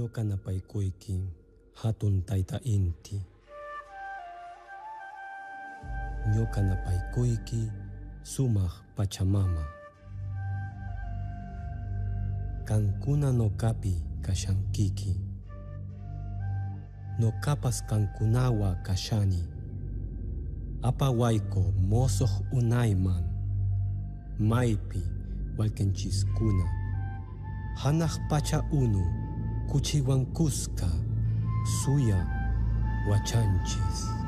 Inyo ka na paikoy king, hatun tay ta inti. Inyo ka na paikoy ki, sumah pachamama. Kankuna no kapi kashankiki. No kapas kankunawa kashani. Apawaiko mosoh unaiman. Maipi walkenchiskuna. Hanah pacha unu. Kuchiwankuska suya wachanchis.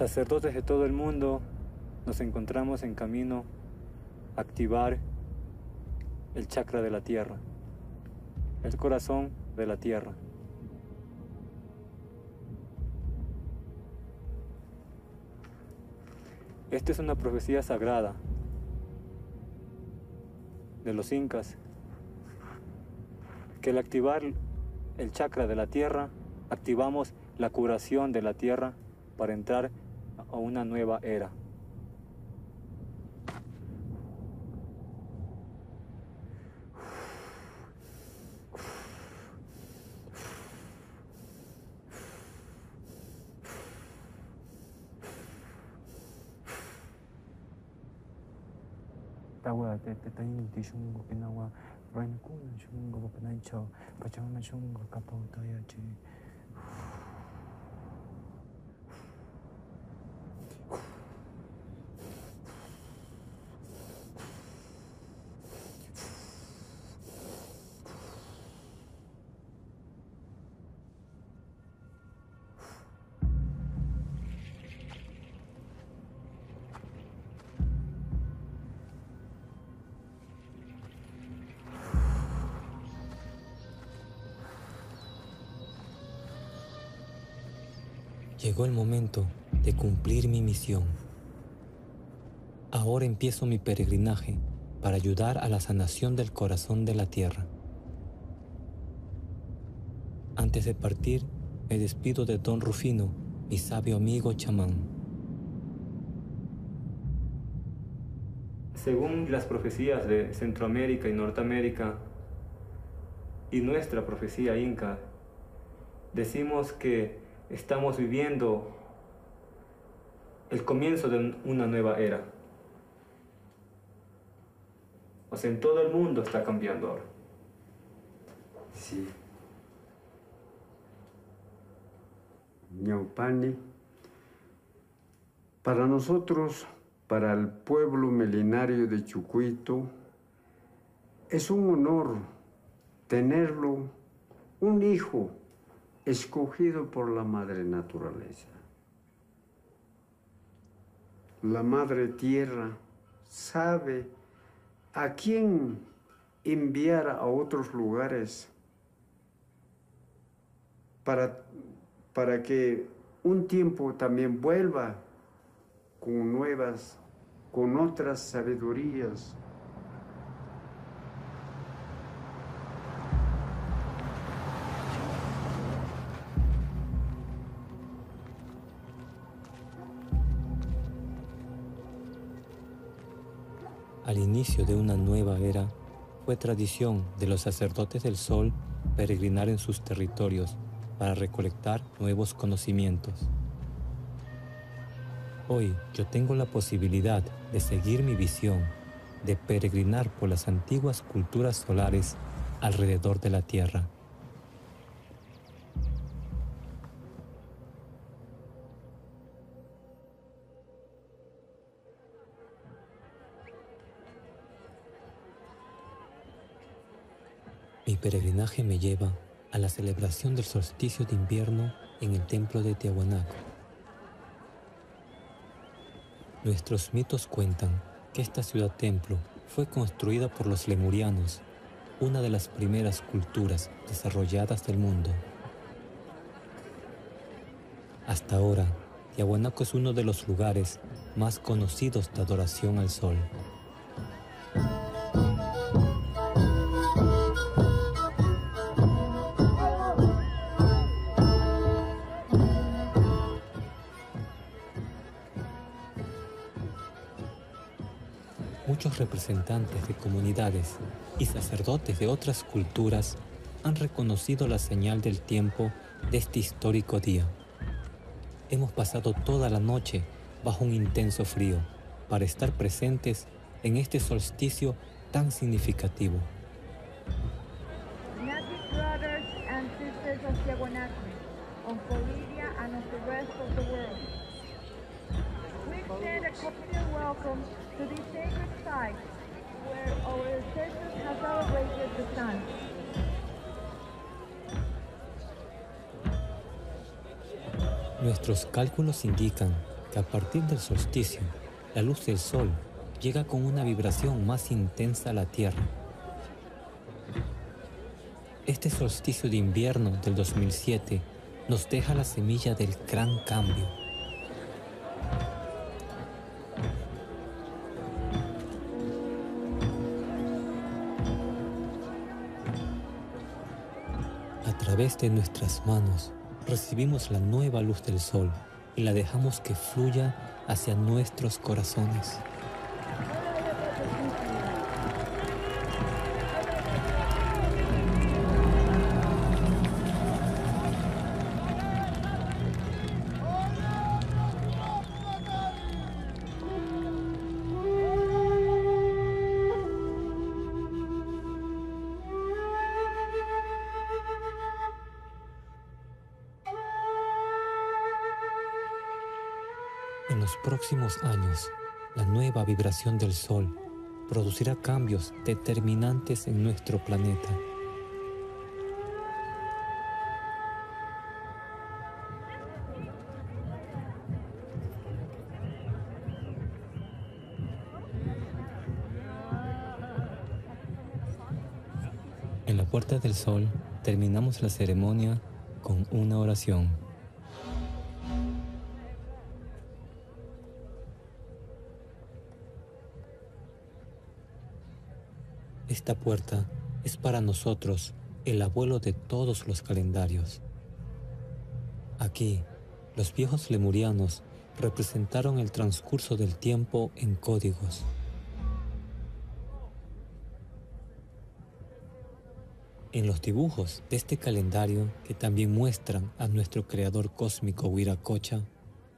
Sacerdotes de todo el mundo, nos encontramos en camino a activar el chakra de la tierra, el corazón de la tierra. Esta es una profecía sagrada de los incas, que al activar el chakra de la tierra, activamos la curación de la tierra para entrar a una nueva era. te te tayin ti shungo pinawa rain kuna shungo panancho pachama shungo kapau taya chi Llegó el momento de cumplir mi misión. Ahora empiezo mi peregrinaje para ayudar a la sanación del corazón de la tierra. Antes de partir, me despido de don Rufino, mi sabio amigo chamán. Según las profecías de Centroamérica y Norteamérica y nuestra profecía inca, decimos que estamos viviendo el comienzo de una nueva era. O sea, en todo el mundo está cambiando ahora. Sí. Ñaupani, para nosotros, para el pueblo milenario de Chucuito, es un honor tenerlo, un hijo escogido por la madre naturaleza. La madre tierra sabe a quién enviar a otros lugares para, para que un tiempo también vuelva con nuevas, con otras sabidurías. Inicio de una nueva era, fue tradición de los sacerdotes del sol peregrinar en sus territorios para recolectar nuevos conocimientos. Hoy yo tengo la posibilidad de seguir mi visión, de peregrinar por las antiguas culturas solares alrededor de la Tierra. Peregrinaje me lleva a la celebración del solsticio de invierno en el templo de Tiahuanaco. Nuestros mitos cuentan que esta ciudad templo fue construida por los lemurianos, una de las primeras culturas desarrolladas del mundo. Hasta ahora, Tiahuanaco es uno de los lugares más conocidos de adoración al sol. Representantes de comunidades y sacerdotes de otras culturas han reconocido la señal del tiempo de este histórico día. Hemos pasado toda la noche bajo un intenso frío para estar presentes en este solsticio tan significativo. Nuestros cálculos indican que a partir del solsticio, la luz del sol llega con una vibración más intensa a la Tierra. Este solsticio de invierno del 2007 nos deja la semilla del gran cambio. A través de nuestras manos recibimos la nueva luz del sol y la dejamos que fluya hacia nuestros corazones. Nueva vibración del Sol producirá cambios determinantes en nuestro planeta. En la Puerta del Sol terminamos la ceremonia con una oración. Esta puerta es para nosotros el abuelo de todos los calendarios. Aquí, los viejos lemurianos representaron el transcurso del tiempo en códigos. En los dibujos de este calendario, que también muestran a nuestro creador cósmico Huiracocha,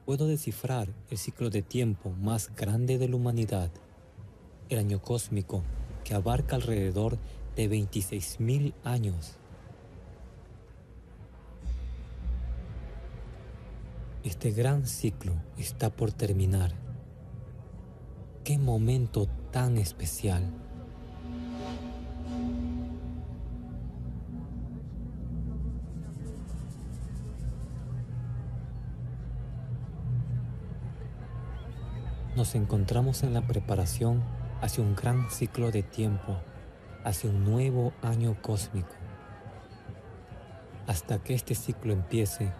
puedo descifrar el ciclo de tiempo más grande de la humanidad, el año cósmico abarca alrededor de 26.000 años. Este gran ciclo está por terminar. ¡Qué momento tan especial! Nos encontramos en la preparación hacia un gran ciclo de tiempo, hacia un nuevo año cósmico. Hasta que este ciclo empiece,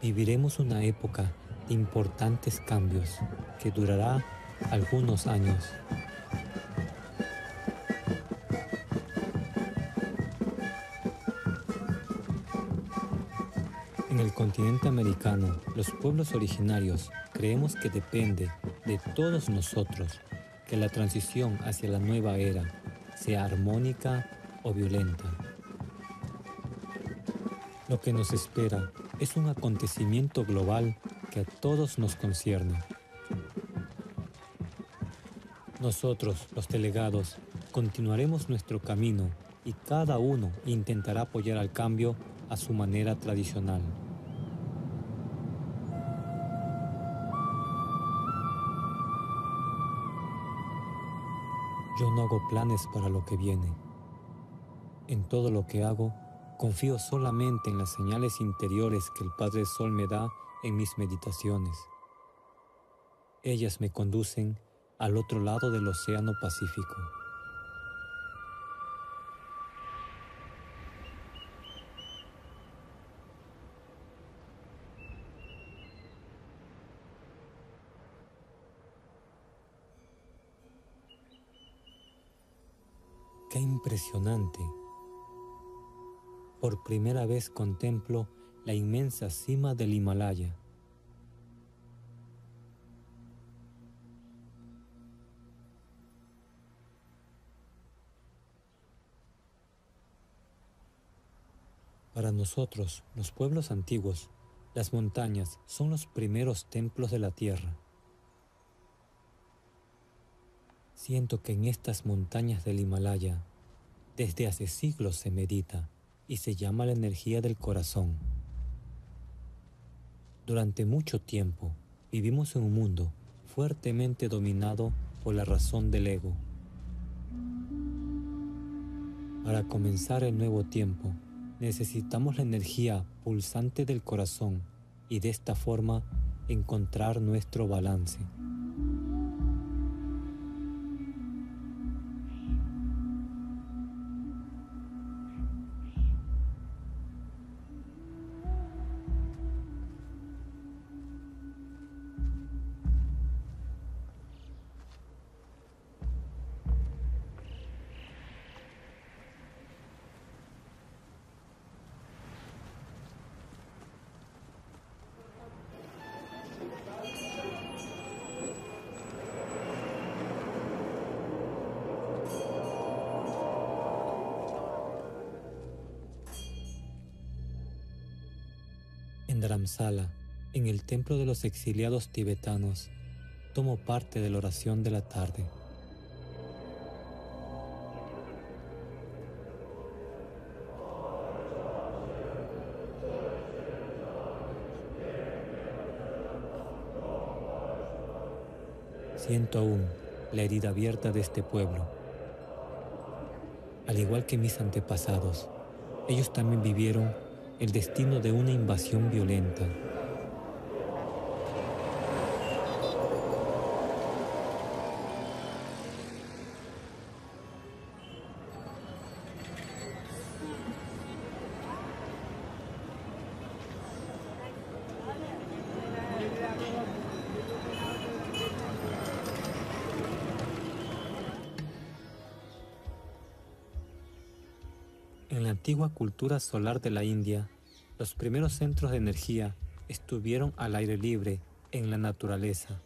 viviremos una época de importantes cambios que durará algunos años. En el continente americano, los pueblos originarios creemos que depende de todos nosotros que la transición hacia la nueva era sea armónica o violenta. Lo que nos espera es un acontecimiento global que a todos nos concierne. Nosotros, los delegados, continuaremos nuestro camino y cada uno intentará apoyar al cambio a su manera tradicional. Yo no hago planes para lo que viene. En todo lo que hago, confío solamente en las señales interiores que el Padre Sol me da en mis meditaciones. Ellas me conducen al otro lado del Océano Pacífico. Por primera vez contemplo la inmensa cima del Himalaya. Para nosotros, los pueblos antiguos, las montañas son los primeros templos de la tierra. Siento que en estas montañas del Himalaya, desde hace siglos se medita y se llama la energía del corazón. Durante mucho tiempo vivimos en un mundo fuertemente dominado por la razón del ego. Para comenzar el nuevo tiempo, necesitamos la energía pulsante del corazón y de esta forma encontrar nuestro balance. Los exiliados tibetanos, tomo parte de la oración de la tarde. Siento aún la herida abierta de este pueblo. Al igual que mis antepasados, ellos también vivieron el destino de una invasión violenta. Antigua cultura solar de la India, los primeros centros de energía estuvieron al aire libre en la naturaleza.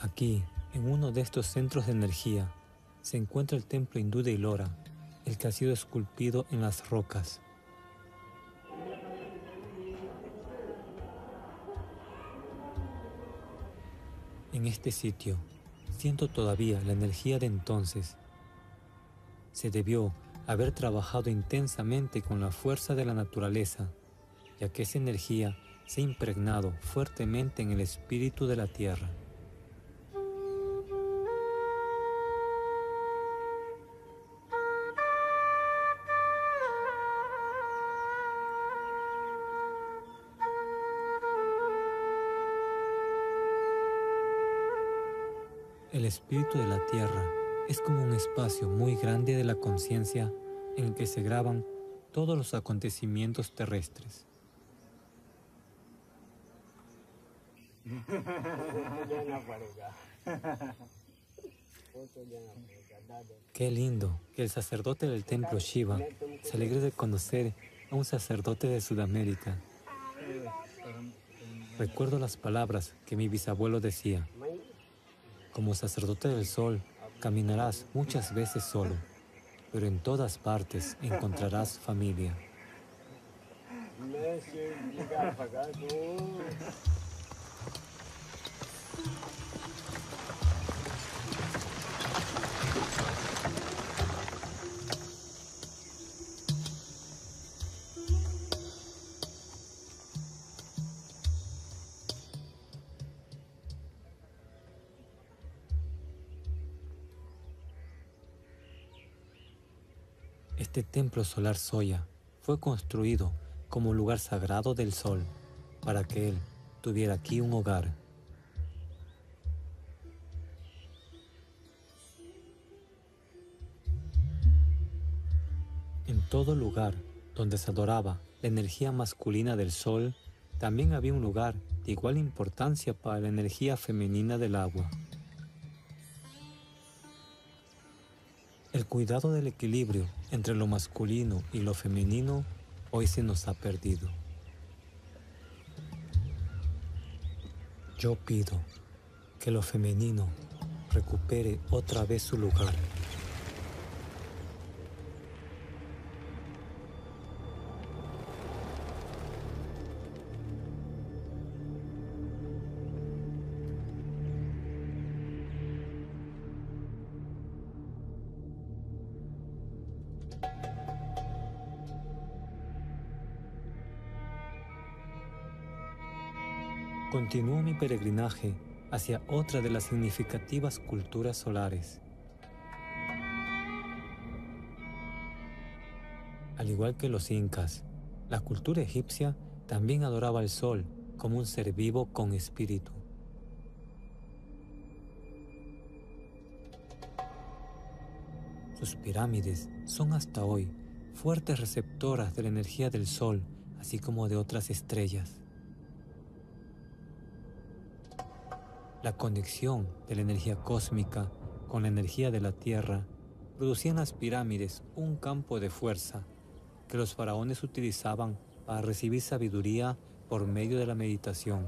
Aquí, en uno de estos centros de energía, se encuentra el templo hindú de Ilora, el que ha sido esculpido en las rocas. En este sitio, siento todavía la energía de entonces. Se debió haber trabajado intensamente con la fuerza de la naturaleza, ya que esa energía se ha impregnado fuertemente en el espíritu de la tierra. El espíritu de la tierra es como un espacio muy grande de la conciencia en el que se graban todos los acontecimientos terrestres. Qué lindo que el sacerdote del templo Shiva se alegre de conocer a un sacerdote de Sudamérica. Recuerdo las palabras que mi bisabuelo decía. Como sacerdote del sol, caminarás muchas veces solo, pero en todas partes encontrarás familia. Este templo solar Soya fue construido como lugar sagrado del sol para que él tuviera aquí un hogar. En todo lugar donde se adoraba la energía masculina del sol, también había un lugar de igual importancia para la energía femenina del agua. El cuidado del equilibrio entre lo masculino y lo femenino hoy se nos ha perdido. Yo pido que lo femenino recupere otra vez su lugar. Continúo mi peregrinaje hacia otra de las significativas culturas solares. Al igual que los incas, la cultura egipcia también adoraba al sol como un ser vivo con espíritu. Sus pirámides son hasta hoy fuertes receptoras de la energía del sol, así como de otras estrellas. La conexión de la energía cósmica con la energía de la Tierra producía en las pirámides un campo de fuerza que los faraones utilizaban para recibir sabiduría por medio de la meditación.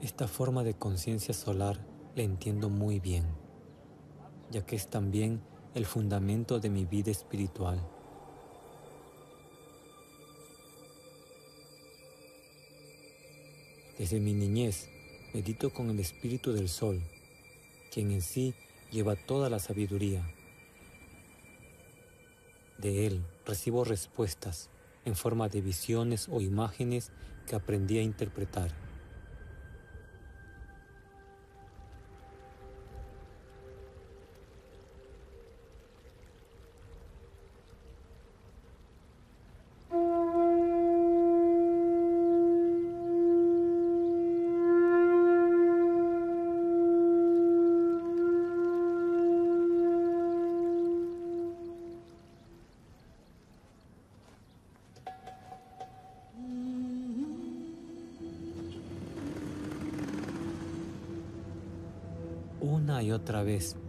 Esta forma de conciencia solar la entiendo muy bien, ya que es también el fundamento de mi vida espiritual. Desde mi niñez medito con el espíritu del sol, quien en sí lleva toda la sabiduría. De él recibo respuestas en forma de visiones o imágenes que aprendí a interpretar.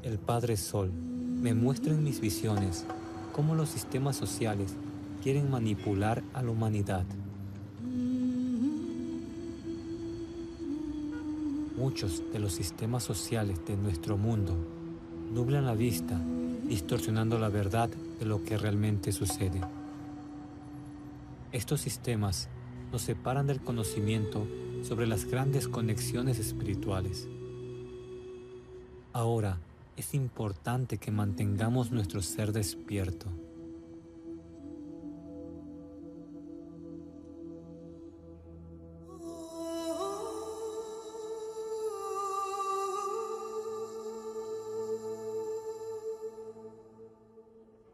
El Padre Sol me muestra en mis visiones cómo los sistemas sociales quieren manipular a la humanidad. Muchos de los sistemas sociales de nuestro mundo nublan la vista, distorsionando la verdad de lo que realmente sucede. Estos sistemas nos separan del conocimiento sobre las grandes conexiones espirituales. Ahora es importante que mantengamos nuestro ser despierto.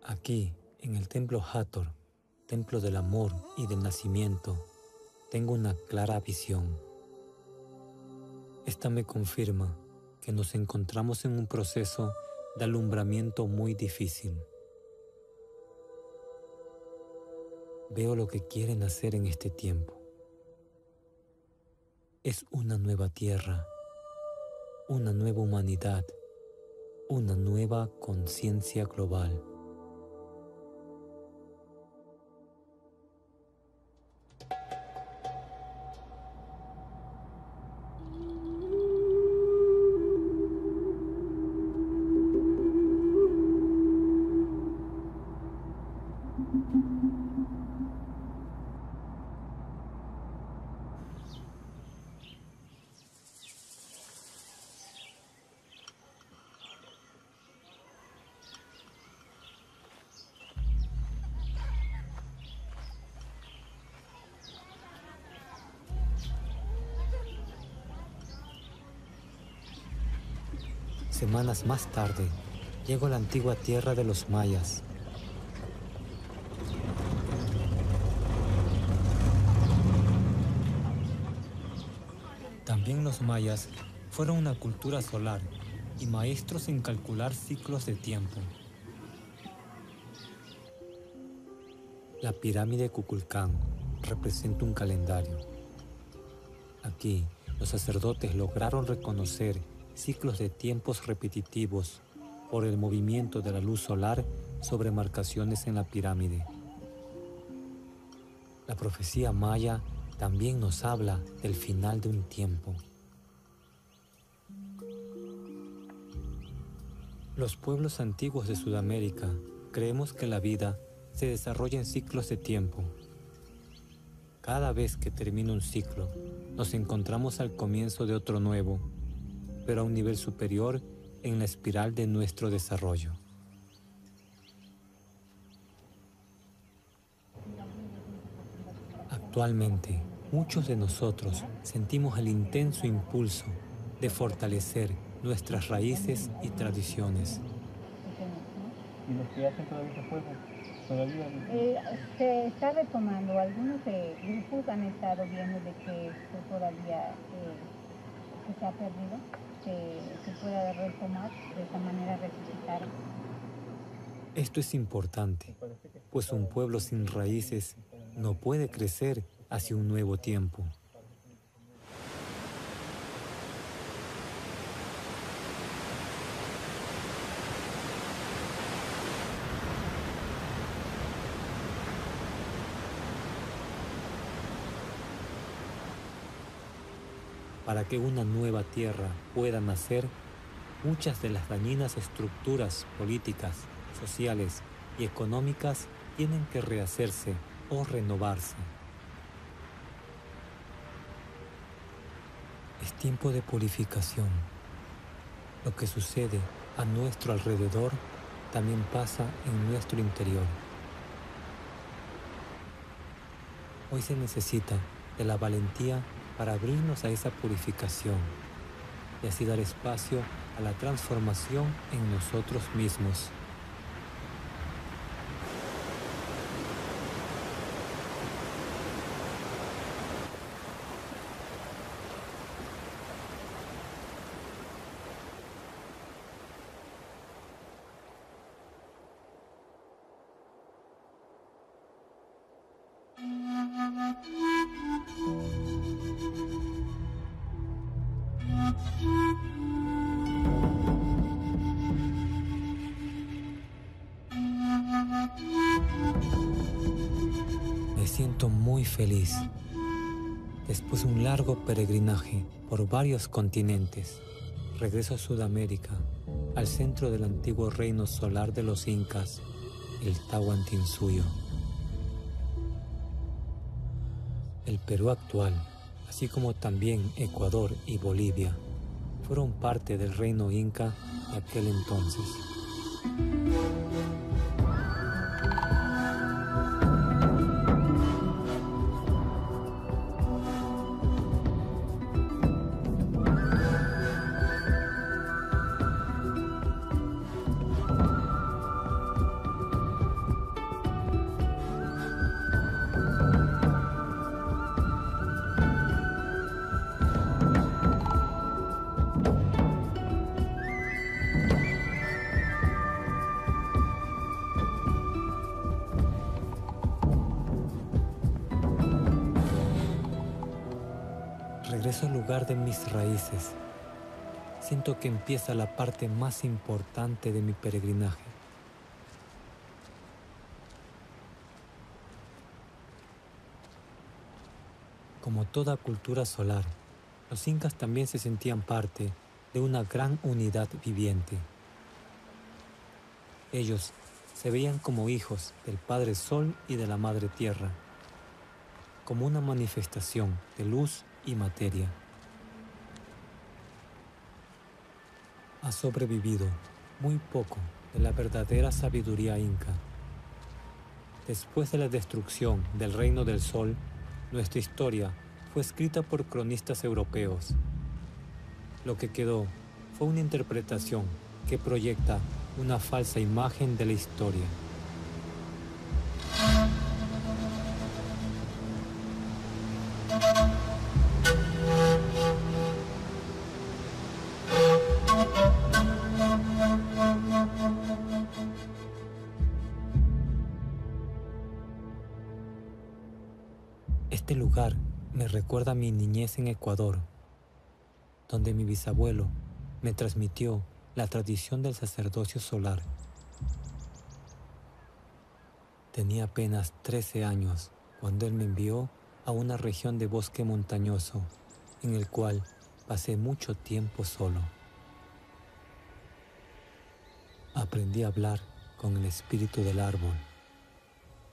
Aquí, en el templo Hathor, templo del amor y del nacimiento, tengo una clara visión. Esta me confirma que nos encontramos en un proceso de alumbramiento muy difícil. Veo lo que quieren hacer en este tiempo. Es una nueva tierra, una nueva humanidad, una nueva conciencia global. Semanas más tarde, llego a la antigua tierra de los mayas. También los mayas fueron una cultura solar y maestros en calcular ciclos de tiempo. La pirámide Kukulcán representa un calendario. Aquí, los sacerdotes lograron reconocer ciclos de tiempos repetitivos por el movimiento de la luz solar sobre marcaciones en la pirámide. La profecía maya también nos habla del final de un tiempo. Los pueblos antiguos de Sudamérica creemos que la vida se desarrolla en ciclos de tiempo. Cada vez que termina un ciclo, nos encontramos al comienzo de otro nuevo pero a un nivel superior en la espiral de nuestro desarrollo. Actualmente, muchos de nosotros sentimos el intenso impulso de fortalecer nuestras raíces y tradiciones. ¿Y los que hacen todavía juego? ¿Todavía? Eh, se está retomando. Algunos eh, grupos han estado viendo de que esto todavía eh, se ha perdido se, pueda retomar, de esa manera resucitar. Esto es importante, pues un pueblo sin raíces no puede crecer hacia un nuevo tiempo. Para que una nueva tierra pueda nacer, muchas de las dañinas estructuras políticas, sociales y económicas tienen que rehacerse o renovarse. Es tiempo de purificación. Lo que sucede a nuestro alrededor también pasa en nuestro interior. Hoy se necesita de la valentía para abrirnos a esa purificación y así dar espacio a la transformación en nosotros mismos. Varios continentes, regreso a Sudamérica, al centro del antiguo reino solar de los incas, el Tahuantinsuyo. El Perú actual, así como también Ecuador y Bolivia, fueron parte del reino inca de aquel entonces. Empieza la parte más importante de mi peregrinaje. Como toda cultura solar, los incas también se sentían parte de una gran unidad viviente. Ellos se veían como hijos del Padre Sol y de la Madre Tierra, como una manifestación de luz y materia. Ha sobrevivido muy poco de la verdadera sabiduría inca. Después de la destrucción del reino del sol, nuestra historia fue escrita por cronistas europeos. Lo que quedó fue una interpretación que proyecta una falsa imagen de la historia. Lugar me recuerda a mi niñez en Ecuador, donde mi bisabuelo me transmitió la tradición del sacerdocio solar. Tenía apenas 13 años cuando él me envió a una región de bosque montañoso en el cual pasé mucho tiempo solo. Aprendí a hablar con el espíritu del árbol,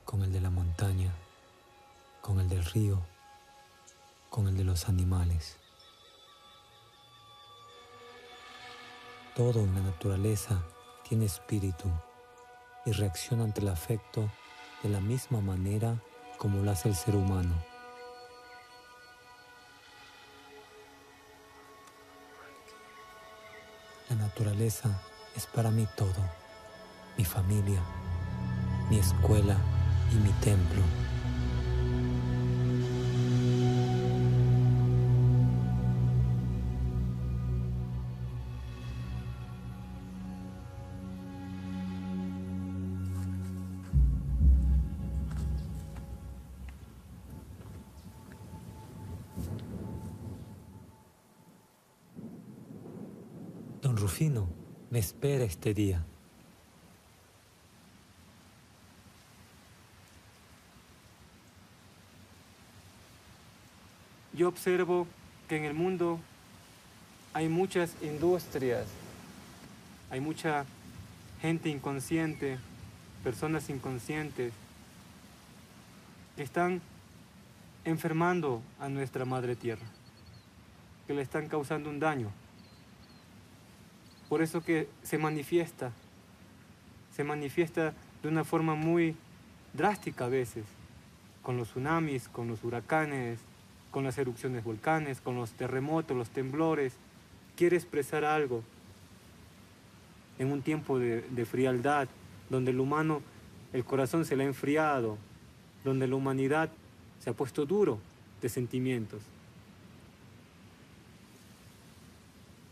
con el de la montaña, con el del río, con el de los animales. Todo en la naturaleza tiene espíritu y reacciona ante el afecto de la misma manera como lo hace el ser humano. La naturaleza es para mí todo, mi familia, mi escuela y mi templo. Espera este día. Yo observo que en el mundo hay muchas industrias, hay mucha gente inconsciente, personas inconscientes, que están enfermando a nuestra madre tierra, que le están causando un daño. Por eso que se manifiesta, se manifiesta de una forma muy drástica a veces, con los tsunamis, con los huracanes, con las erupciones volcanes, con los terremotos, los temblores. Quiere expresar algo en un tiempo de, de frialdad, donde el humano, el corazón se le ha enfriado, donde la humanidad se ha puesto duro de sentimientos.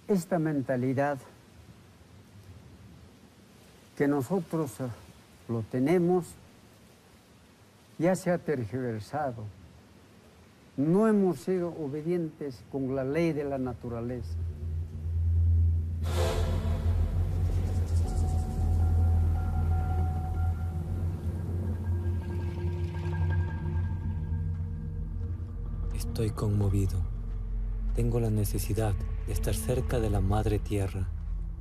Esta mentalidad que nosotros eh, lo tenemos ya se ha tergiversado. No hemos sido obedientes con la ley de la naturaleza. Estoy conmovido. Tengo la necesidad de estar cerca de la Madre Tierra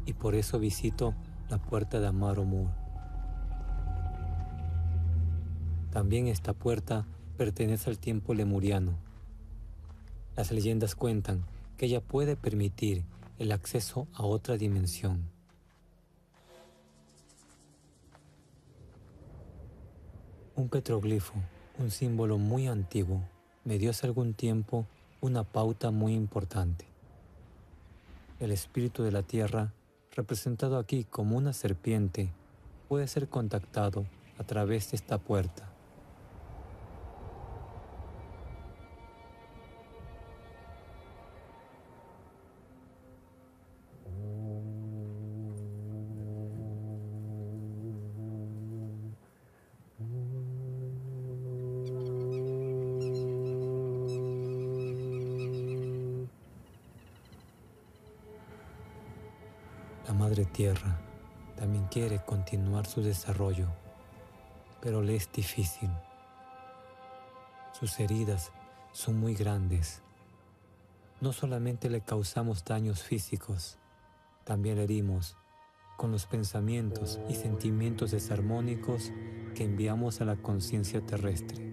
y por eso visito la puerta de Amaro Moore. También esta puerta pertenece al tiempo lemuriano. Las leyendas cuentan que ella puede permitir el acceso a otra dimensión. Un petroglifo, un símbolo muy antiguo, me dio hace algún tiempo una pauta muy importante. El espíritu de la tierra, representado aquí como una serpiente, puede ser contactado a través de esta puerta. Tierra también quiere continuar su desarrollo, pero le es difícil. Sus heridas son muy grandes. No solamente le causamos daños físicos, también le herimos con los pensamientos y sentimientos desarmónicos que enviamos a la conciencia terrestre.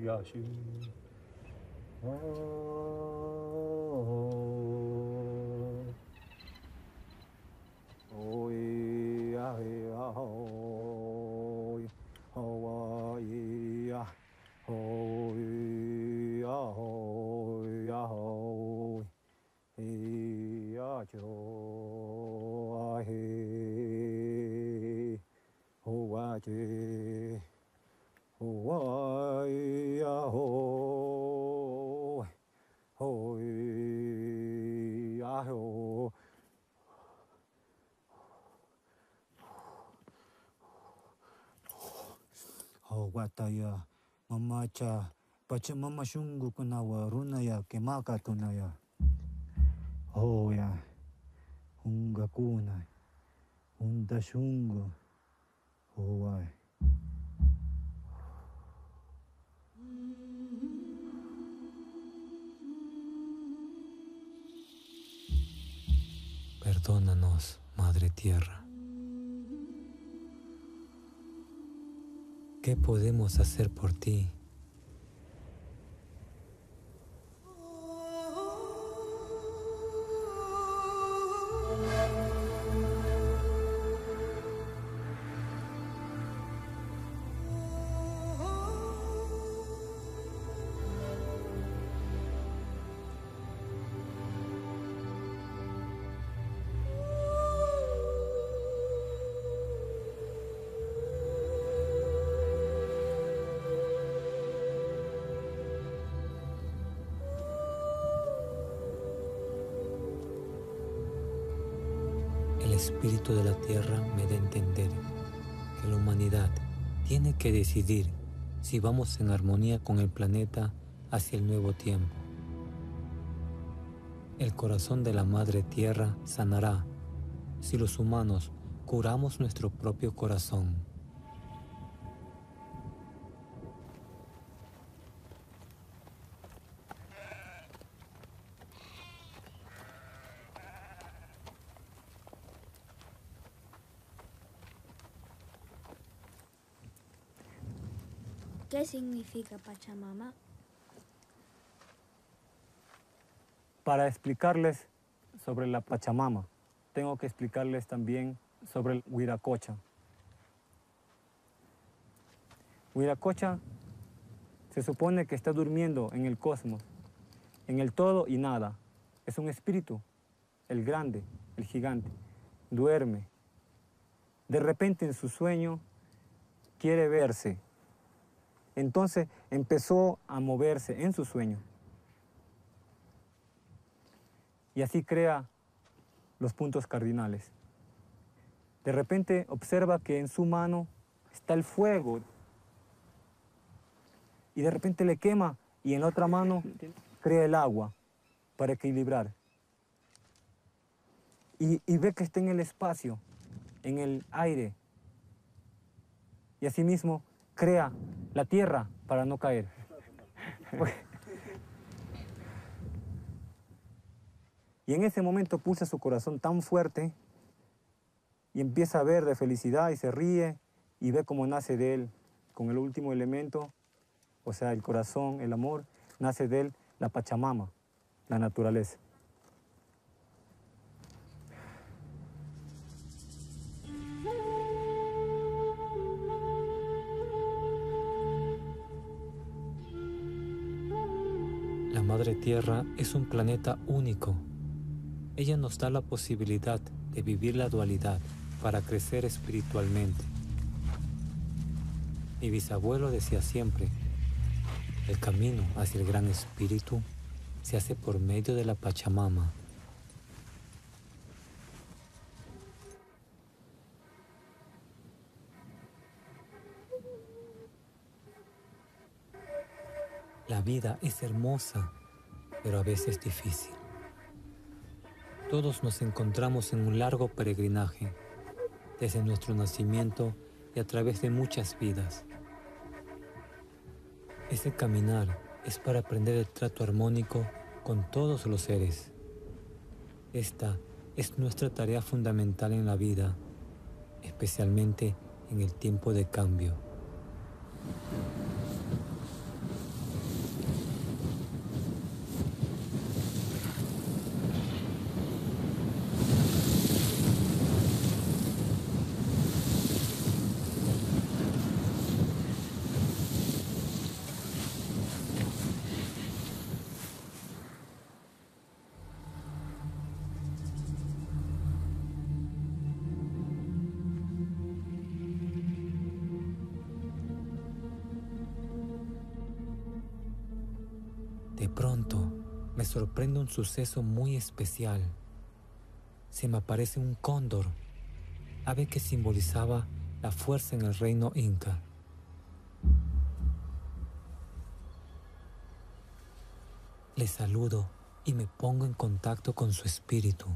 Mamacha pacha mama shungu kunawa runaya kemaka tunaya hoya hunga kuna hunda shungu hoy Perdónanos, Madre Tierra. ¿Qué podemos hacer por ti? Tierra me da a entender que la humanidad tiene que decidir si vamos en armonía con el planeta hacia el nuevo tiempo. El corazón de la madre tierra sanará si los humanos curamos nuestro propio corazón. ¿Qué significa Pachamama? Para explicarles sobre la Pachamama, tengo que explicarles también sobre el Huiracocha. Huiracocha se supone que está durmiendo en el cosmos, en el todo y nada. Es un espíritu, el grande, el gigante. Duerme. De repente en su sueño quiere verse. Entonces empezó a moverse en su sueño. Y así crea los puntos cardinales. De repente observa que en su mano está el fuego. Y de repente le quema y en la otra mano crea el agua para equilibrar. Y, y ve que está en el espacio, en el aire. Y asimismo crea la tierra para no caer. y en ese momento pulsa su corazón tan fuerte y empieza a ver de felicidad y se ríe y ve cómo nace de él, con el último elemento, o sea, el corazón, el amor, nace de él la Pachamama, la naturaleza. Madre Tierra es un planeta único. Ella nos da la posibilidad de vivir la dualidad para crecer espiritualmente. Mi bisabuelo decía siempre, el camino hacia el gran espíritu se hace por medio de la Pachamama. La vida es hermosa, pero a veces difícil. Todos nos encontramos en un largo peregrinaje, desde nuestro nacimiento y a través de muchas vidas. Ese caminar es para aprender el trato armónico con todos los seres. Esta es nuestra tarea fundamental en la vida, especialmente en el tiempo de cambio. Suceso muy especial. Se me aparece un cóndor, ave que simbolizaba la fuerza en el reino inca. Le saludo y me pongo en contacto con su espíritu.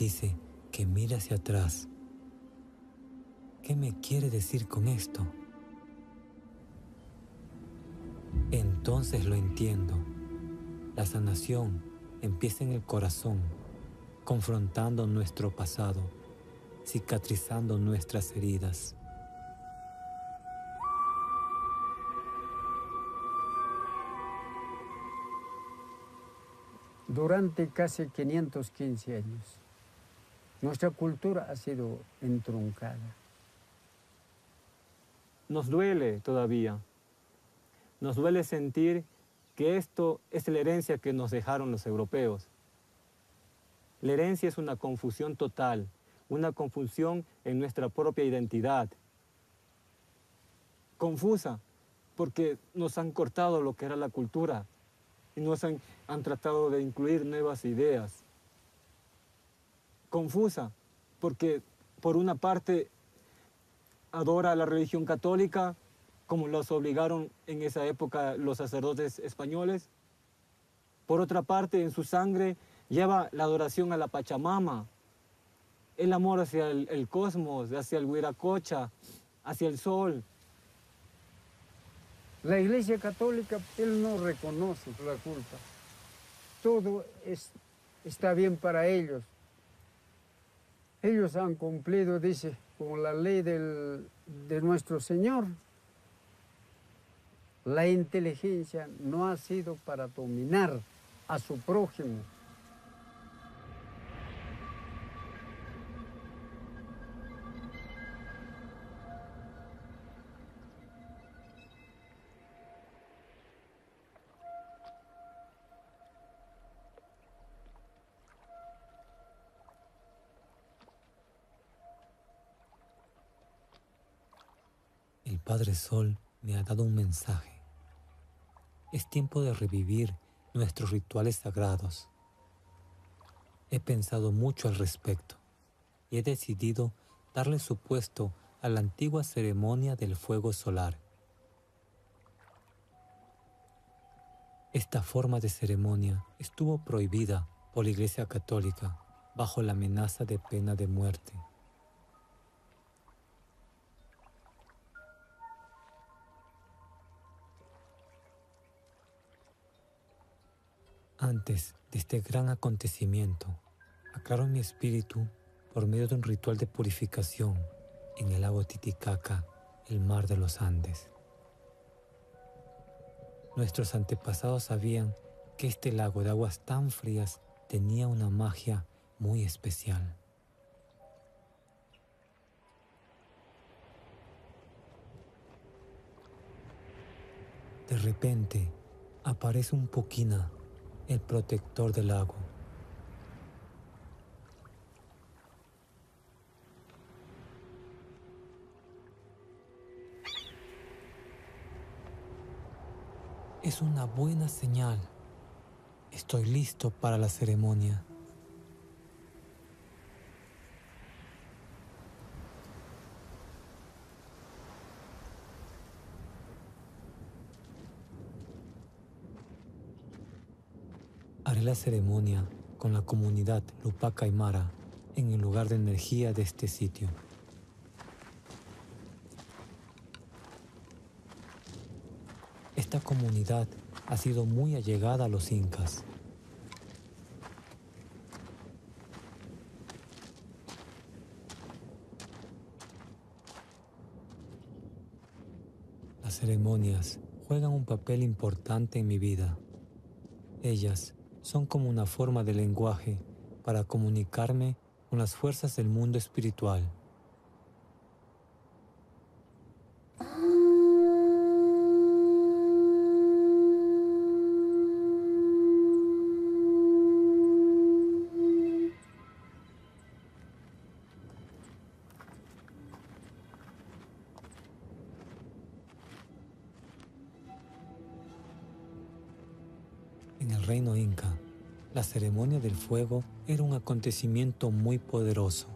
Dice que mire hacia atrás. ¿Qué me quiere decir con esto? Entonces lo entiendo. La sanación empieza en el corazón, confrontando nuestro pasado, cicatrizando nuestras heridas. Durante casi 515 años, nuestra cultura ha sido entroncada. Nos duele todavía. Nos duele sentir que esto es la herencia que nos dejaron los europeos. La herencia es una confusión total, una confusión en nuestra propia identidad. Confusa, porque nos han cortado lo que era la cultura y nos han, han tratado de incluir nuevas ideas. Confusa, porque por una parte adora a la religión católica, como los obligaron en esa época los sacerdotes españoles. Por otra parte, en su sangre lleva la adoración a la Pachamama, el amor hacia el, cosmos, hacia el Huiracocha, hacia el sol. La Iglesia Católica, él no reconoce la culpa. Todo es, está bien para ellos. Ellos han cumplido, dice, con la ley del, de nuestro Señor. La inteligencia no ha sido para dominar a su prójimo. Padre Sol me ha dado un mensaje. Es tiempo de revivir nuestros rituales sagrados. He pensado mucho al respecto y he decidido darle su puesto a la antigua ceremonia del fuego solar. Esta forma de ceremonia estuvo prohibida por la Iglesia Católica bajo la amenaza de pena de muerte. Antes de este gran acontecimiento, aclaro mi espíritu por medio de un ritual de purificación en el lago Titicaca, el mar de los Andes. Nuestros antepasados sabían que este lago de aguas tan frías tenía una magia muy especial. De repente aparece un poquina, el protector del lago. Es una buena señal. Estoy listo para la ceremonia. La ceremonia con la comunidad Lupaca Aymara en el lugar de energía de este sitio. Esta comunidad ha sido muy allegada a los incas. Las ceremonias juegan un papel importante en mi vida. Ellas son como una forma de lenguaje para comunicarme con las fuerzas del mundo espiritual. Ceremonia del fuego era un acontecimiento muy poderoso.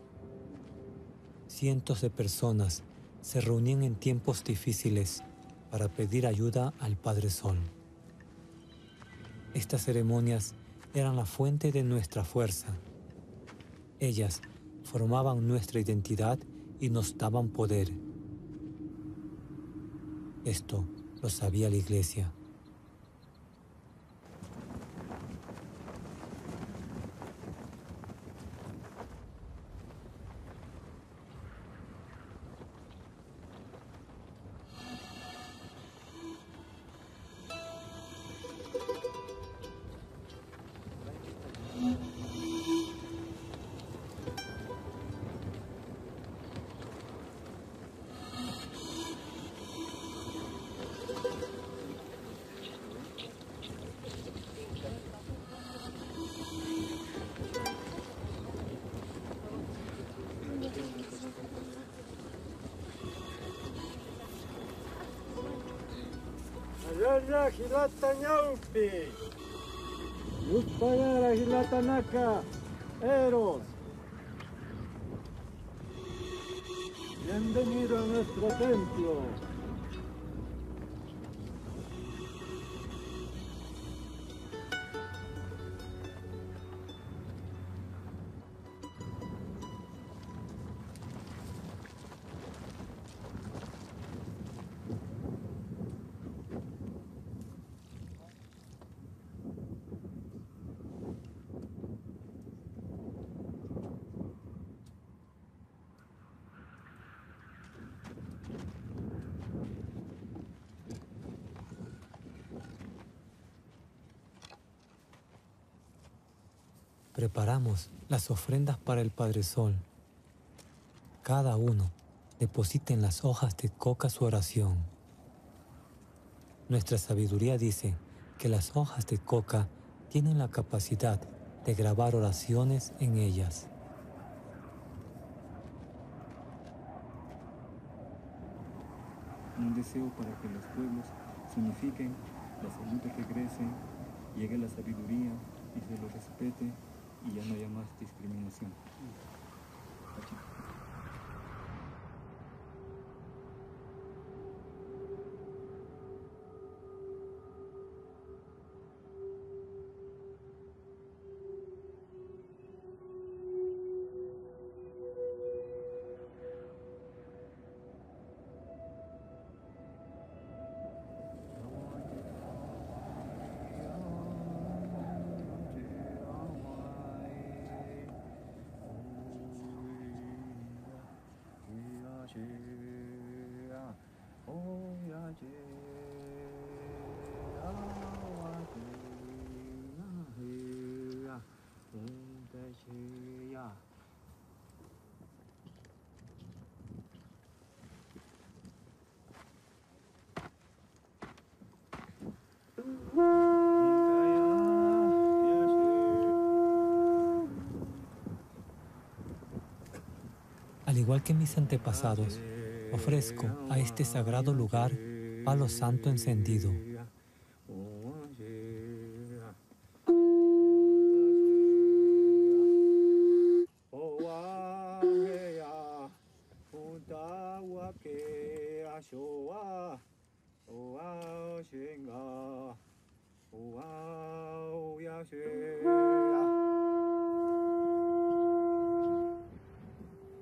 Cientos de personas se reunían en tiempos difíciles para pedir ayuda al Padre Sol. Estas ceremonias eran la fuente de nuestra fuerza. Ellas formaban nuestra identidad y nos daban poder. Esto lo sabía la iglesia. Ayaya Hilata Ñaupi. Yuspagara Hilata Naka. Eros. Bienvenido a nuestro templo. Preparamos las ofrendas para el Padre Sol. Cada uno deposita en las hojas de coca su oración. Nuestra sabiduría dice que las hojas de coca tienen la capacidad de grabar oraciones en ellas. un deseo para que los pueblos se unifiquen, la salud regrese, llegue la sabiduría y se los respete y ya no haya más discriminación. Igual que mis antepasados, ofrezco a este sagrado lugar palo santo encendido.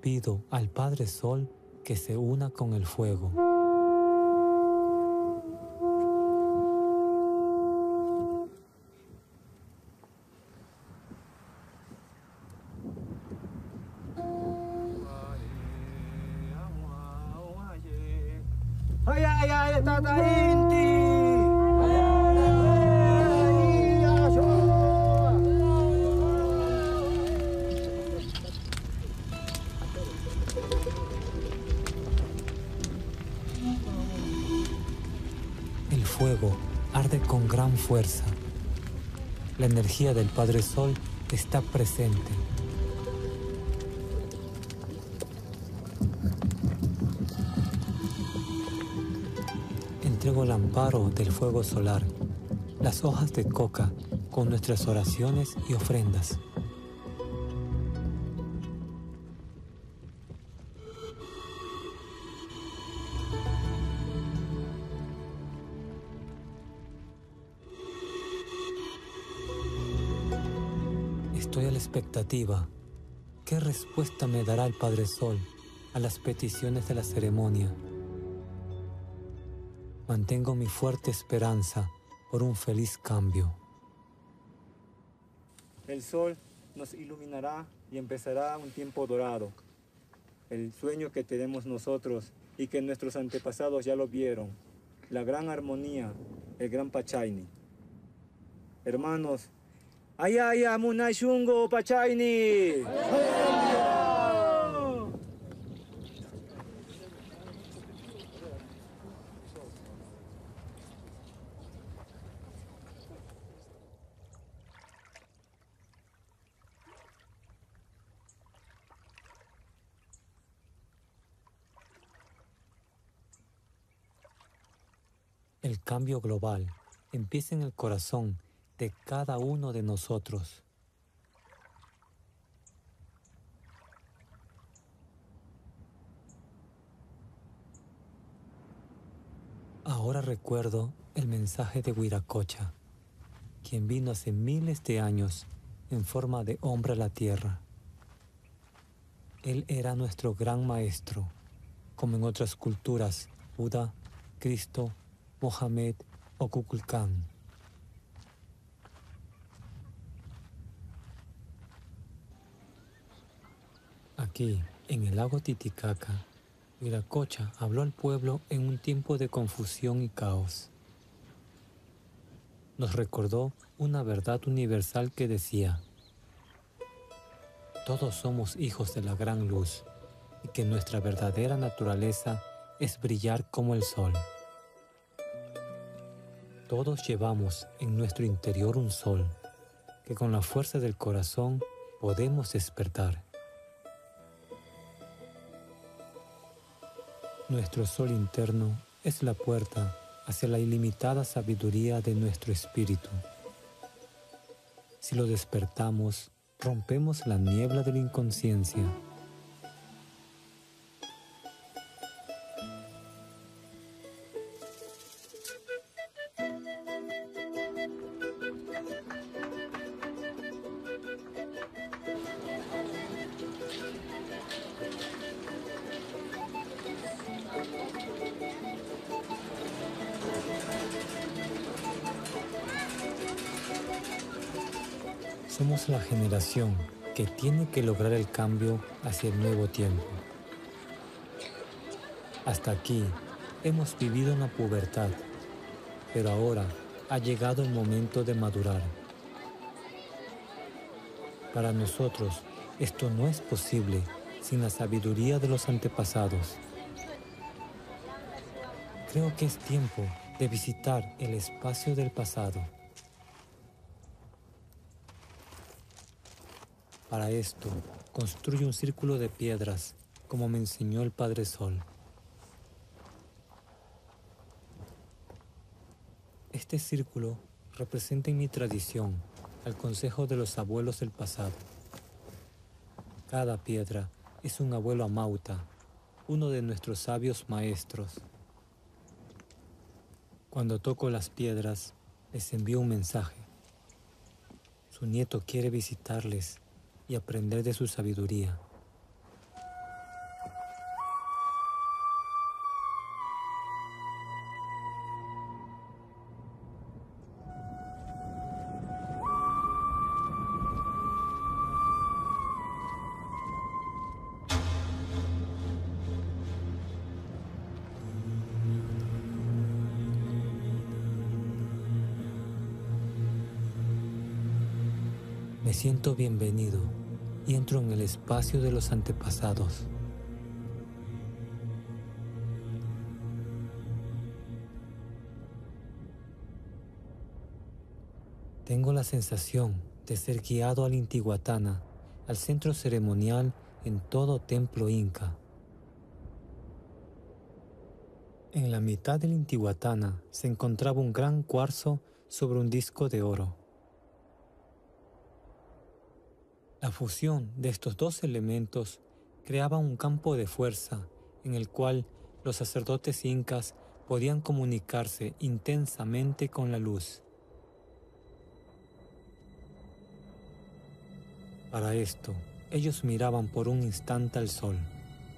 Pido al Padre Sol que se una con el fuego. Energía del Padre Sol está presente. Entrego el amparo del fuego solar, las hojas de coca con nuestras oraciones y ofrendas. ¿Qué respuesta me dará el Padre Sol a las peticiones de la ceremonia? Mantengo mi fuerte esperanza por un feliz cambio. El sol nos iluminará y empezará un tiempo dorado. El sueño que tenemos nosotros y que nuestros antepasados ya lo vieron. La gran armonía, el gran Pachaini. Hermanos, Ayaya Munashungo Pachaini. El cambio global empieza en el corazón de cada uno de nosotros. Ahora recuerdo el mensaje de Huiracocha, quien vino hace miles de años en forma de hombre a la tierra. Él era nuestro gran maestro, como en otras culturas, Buda, Cristo, Mohamed o Kukulcán. Aquí, en el lago Titicaca, Viracocha habló al pueblo en un tiempo de confusión y caos. Nos recordó una verdad universal que decía, todos somos hijos de la gran luz y que nuestra verdadera naturaleza es brillar como el sol. Todos llevamos en nuestro interior un sol que con la fuerza del corazón podemos despertar. Nuestro sol interno es la puerta hacia la ilimitada sabiduría de nuestro espíritu. Si lo despertamos, rompemos la niebla de la inconsciencia. La generación que tiene que lograr el cambio hacia el nuevo tiempo. Hasta aquí hemos vivido una pubertad, pero ahora ha llegado el momento de madurar. Para nosotros esto no es posible sin la sabiduría de los antepasados. Creo que es tiempo de visitar el espacio del pasado. Para esto, construye un círculo de piedras, como me enseñó el Padre Sol. Este círculo representa en mi tradición al consejo de los abuelos del pasado. Cada piedra es un abuelo amauta, uno de nuestros sabios maestros. Cuando toco las piedras, les envío un mensaje. Su nieto quiere visitarles y aprender de su sabiduría. Siento bienvenido y entro en el espacio de los antepasados. Tengo la sensación de ser guiado al Intihuatana, al centro ceremonial en todo templo inca. En la mitad del Intihuatana se encontraba un gran cuarzo sobre un disco de oro. La fusión de estos dos elementos creaba un campo de fuerza en el cual los sacerdotes incas podían comunicarse intensamente con la luz. Para esto, ellos miraban por un instante al sol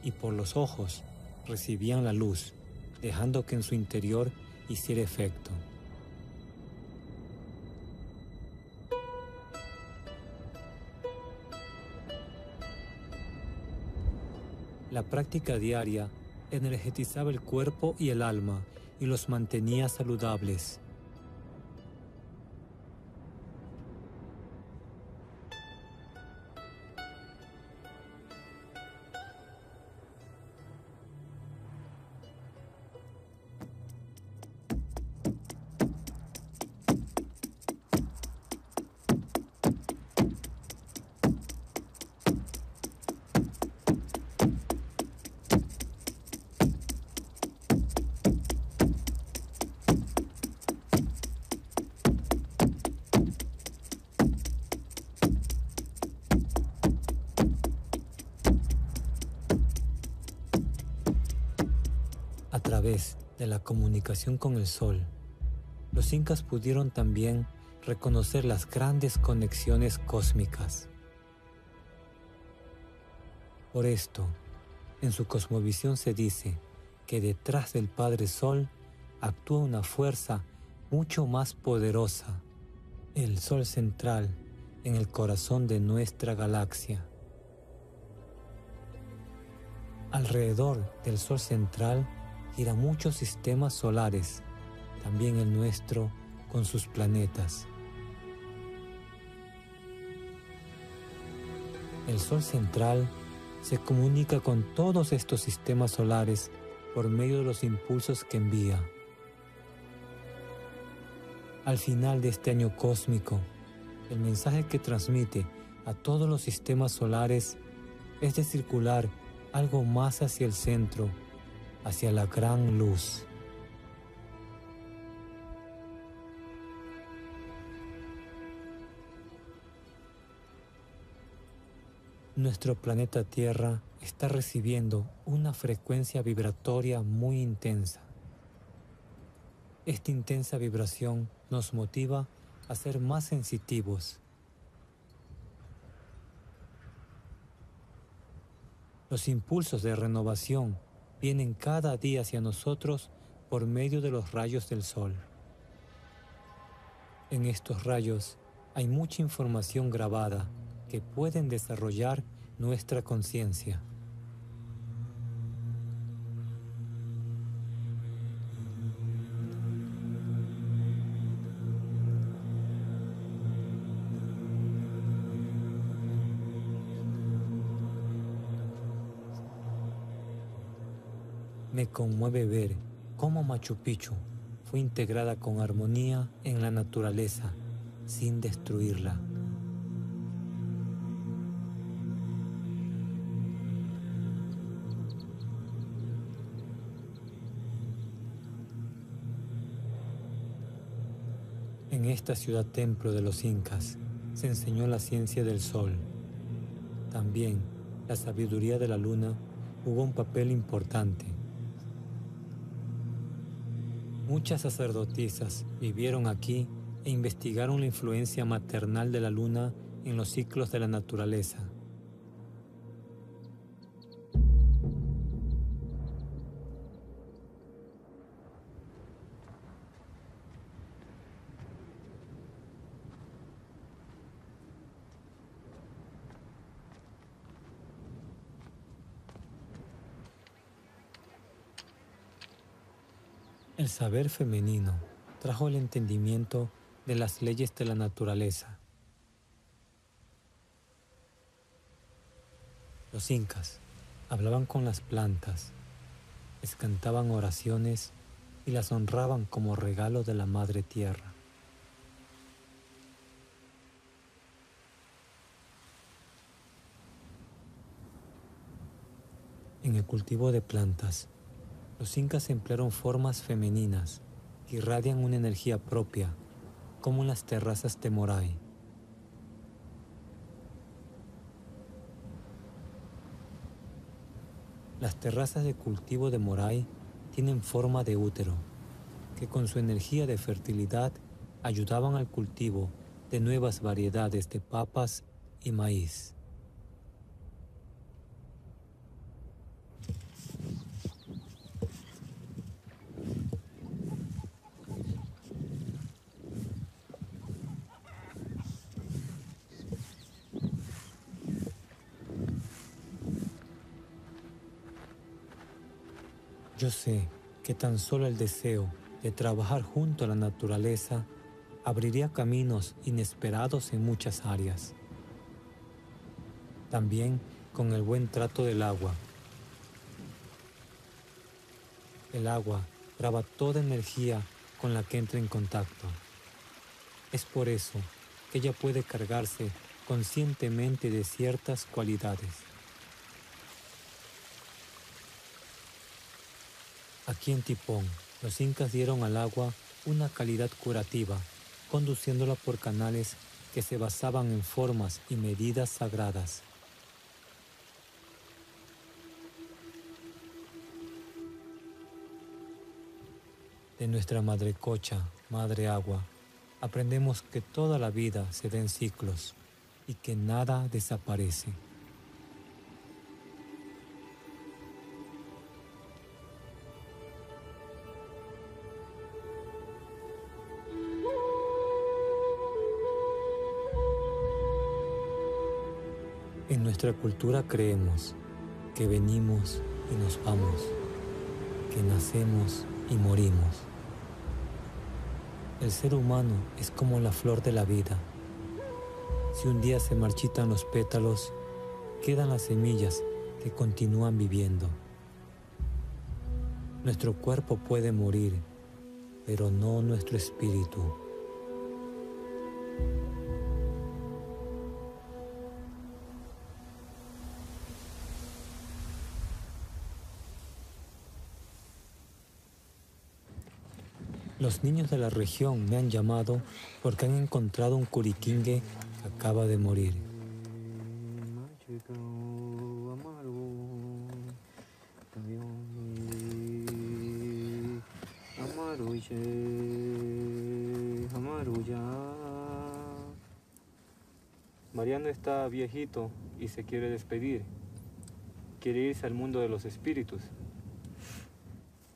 y por los ojos recibían la luz, dejando que en su interior hiciera efecto. La práctica diaria energetizaba el cuerpo y el alma y los mantenía saludables. Comunicación con el Sol, los incas pudieron también reconocer las grandes conexiones cósmicas. Por esto, en su cosmovisión se dice que detrás del Padre Sol actúa una fuerza mucho más poderosa, el Sol central en el corazón de nuestra galaxia. Alrededor del Sol central gira muchos sistemas solares, también el nuestro con sus planetas. El Sol central se comunica con todos estos sistemas solares por medio de los impulsos que envía. Al final de este año cósmico, el mensaje que transmite a todos los sistemas solares es de circular algo más hacia el centro, hacia la gran luz. Nuestro planeta Tierra está recibiendo una frecuencia vibratoria muy intensa. Esta intensa vibración nos motiva a ser más sensitivos. Los impulsos de renovación vienen cada día hacia nosotros por medio de los rayos del sol. En estos rayos hay mucha información grabada que pueden desarrollar nuestra conciencia. Conmueve ver cómo Machu Picchu fue integrada con armonía en la naturaleza sin destruirla. En esta ciudad templo de los incas se enseñó la ciencia del sol. También la sabiduría de la luna jugó un papel importante. Muchas sacerdotisas vivieron aquí e investigaron la influencia maternal de la luna en los ciclos de la naturaleza. Saber femenino trajo el entendimiento de las leyes de la naturaleza. Los incas hablaban con las plantas, les cantaban oraciones y las honraban como regalo de la Madre Tierra. En el cultivo de plantas, los incas emplearon formas femeninas que irradian una energía propia como las terrazas de Moray. Las terrazas de cultivo de Moray tienen forma de útero, que con su energía de fertilidad ayudaban al cultivo de nuevas variedades de papas y maíz. Yo sé que tan solo el deseo de trabajar junto a la naturaleza abriría caminos inesperados en muchas áreas. También con el buen trato del agua. El agua graba toda energía con la que entra en contacto. Es por eso que ella puede cargarse conscientemente de ciertas cualidades. Aquí en Tipón, los incas dieron al agua una calidad curativa, conduciéndola por canales que se basaban en formas y medidas sagradas. De nuestra madre cocha, madre agua, aprendemos que toda la vida se da en ciclos y que nada desaparece. En nuestra cultura creemos que venimos y nos vamos, que nacemos y morimos. El ser humano es como la flor de la vida. Si un día se marchitan los pétalos, quedan las semillas que continúan viviendo. Nuestro cuerpo puede morir, pero no nuestro espíritu. Los niños de la región me han llamado porque han encontrado un curiquingue que acaba de morir. Mariano está viejito y se quiere despedir. Quiere irse al mundo de los espíritus.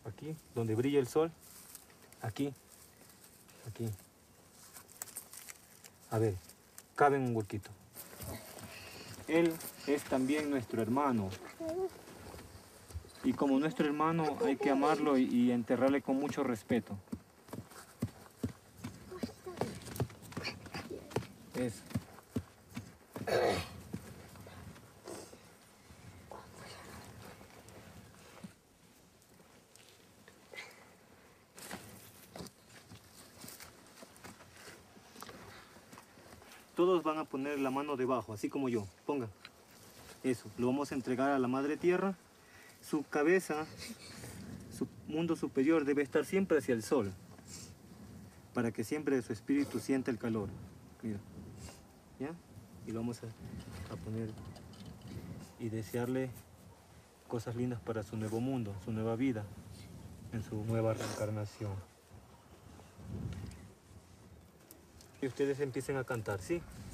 Aquí, donde brilla el sol. Aquí. Aquí. A ver, cabe un huequito. Él es también nuestro hermano. Y como nuestro hermano hay que amarlo y, y enterrarle con mucho respeto. Eso. Todos van a poner la mano debajo, así como yo. Pongan. Eso. Lo vamos a entregar a la Madre Tierra. Su cabeza, su mundo superior debe estar siempre hacia el sol. Para que siempre su espíritu sienta el calor. Mira. ¿Ya? Y lo vamos a, a poner y desearle cosas lindas para su nuevo mundo, su nueva vida, en su nueva reencarnación. Y ustedes empiecen a cantar, ¿sí?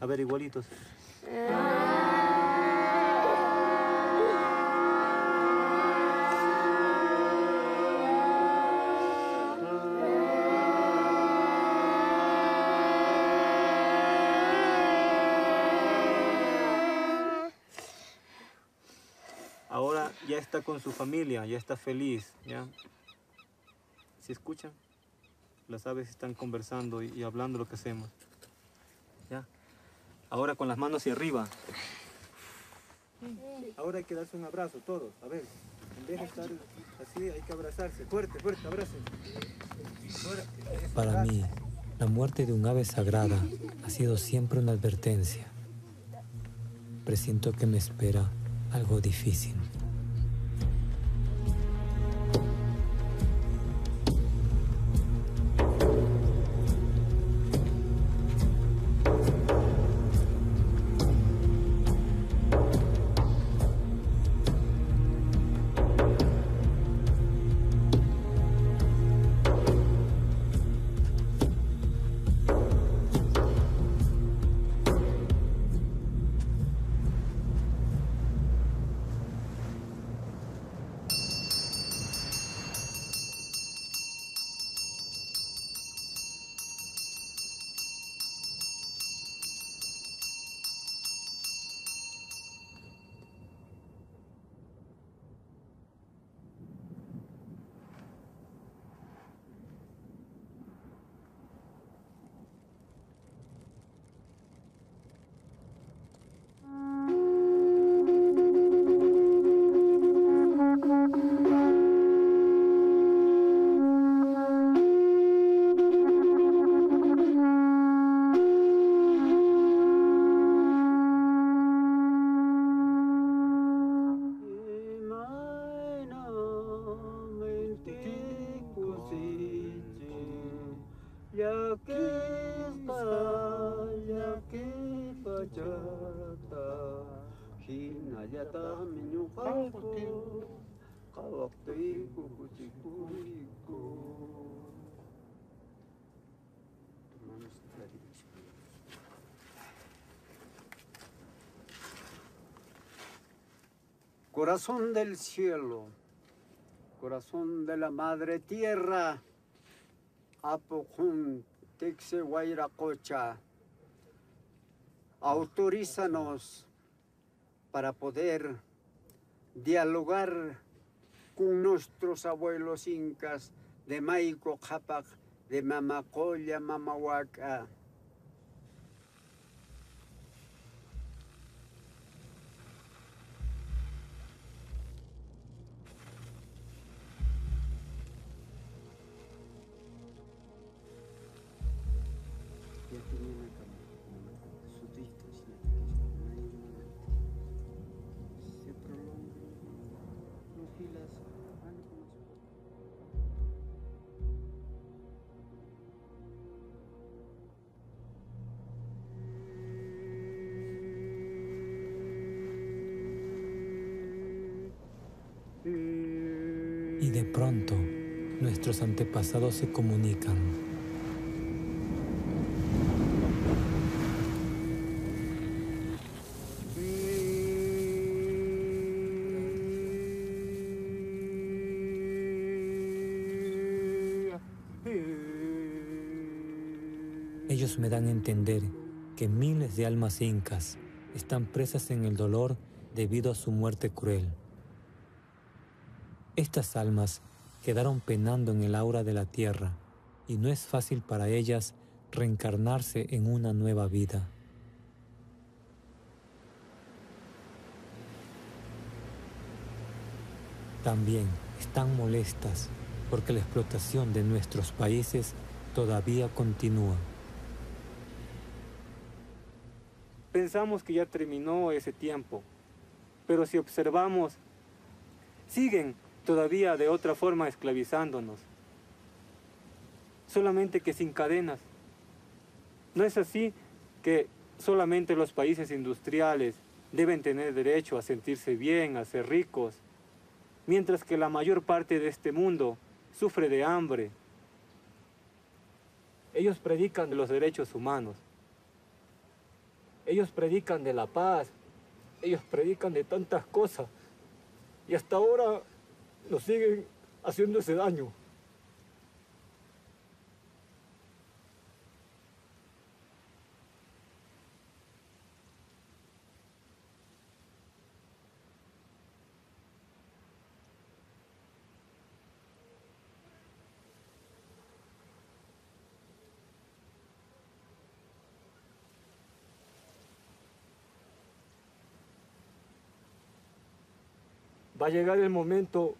A ver, igualitos. Ahora ya está con su familia, ya está feliz, ¿ya? ¿Se escuchan? Las aves están conversando y, hablando lo que hacemos. ¿Ya? Ahora con las manos hacia arriba. Ahora hay que darse un abrazo todos. A ver, en vez de estar así, hay que abrazarse. Fuerte, fuerte, abracen. Fuerte. Para mí, la muerte de un ave sagrada ha sido siempre una advertencia. Presiento que me espera algo difícil. Corazón del cielo, corazón de la madre tierra, Apojun Texe Guairacocha, autorízanos para poder dialogar con nuestros abuelos incas de Maico Capac, de Mamacoya, Mamahuaca. Antepasados se comunican. Ellos me dan a entender que miles de almas incas están presas en el dolor debido a su muerte cruel. Estas almas quedaron penando en el aura de la tierra y no es fácil para ellas reencarnarse en una nueva vida. También están molestas porque la explotación de nuestros países todavía continúa. Pensamos que ya terminó ese tiempo, pero si observamos, siguen todavía de otra forma esclavizándonos, solamente que sin cadenas. No es así que solamente los países industriales deben tener derecho a sentirse bien, a ser ricos, mientras que la mayor parte de este mundo sufre de hambre. Ellos predican de los derechos humanos, ellos predican de la paz, ellos predican de tantas cosas y hasta ahora nos siguen haciendo ese daño. Va a llegar el momento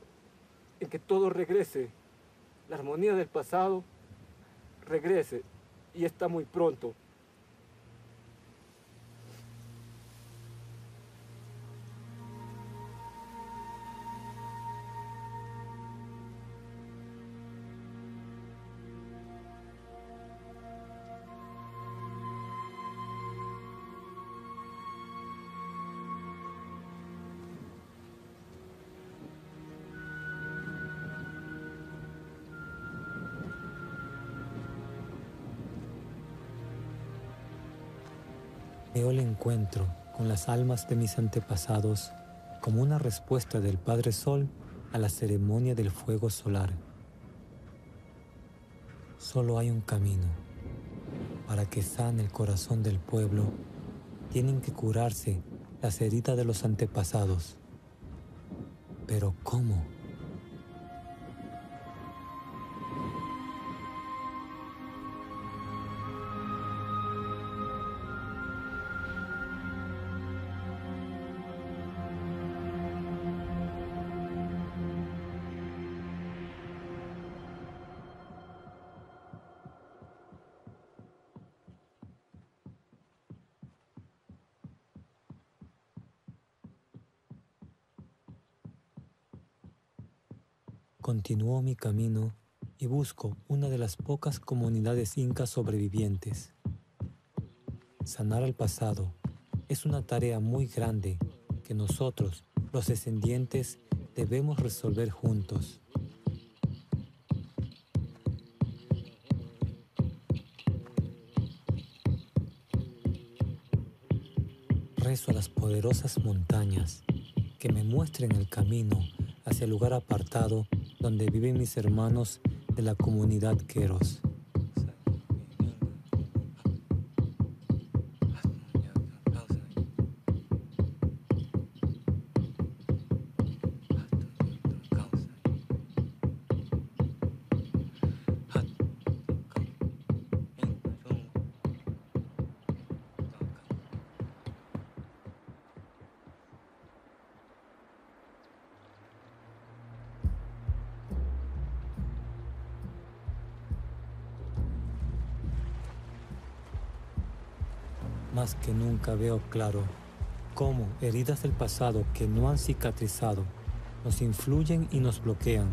en que todo regrese, la armonía del pasado regrese y está muy pronto. Las almas de mis antepasados como una respuesta del Padre Sol a la ceremonia del fuego solar. Solo hay un camino. Para que sane el corazón del pueblo, tienen que curarse las heridas de los antepasados. Pero ¿cómo? Continúo mi camino y busco una de las pocas comunidades incas sobrevivientes. Sanar al pasado es una tarea muy grande que nosotros, los descendientes, debemos resolver juntos. Rezo a las poderosas montañas que me muestren el camino hacia el lugar apartado donde viven mis hermanos de la comunidad Queros. Veo claro cómo heridas del pasado que no han cicatrizado nos influyen y nos bloquean.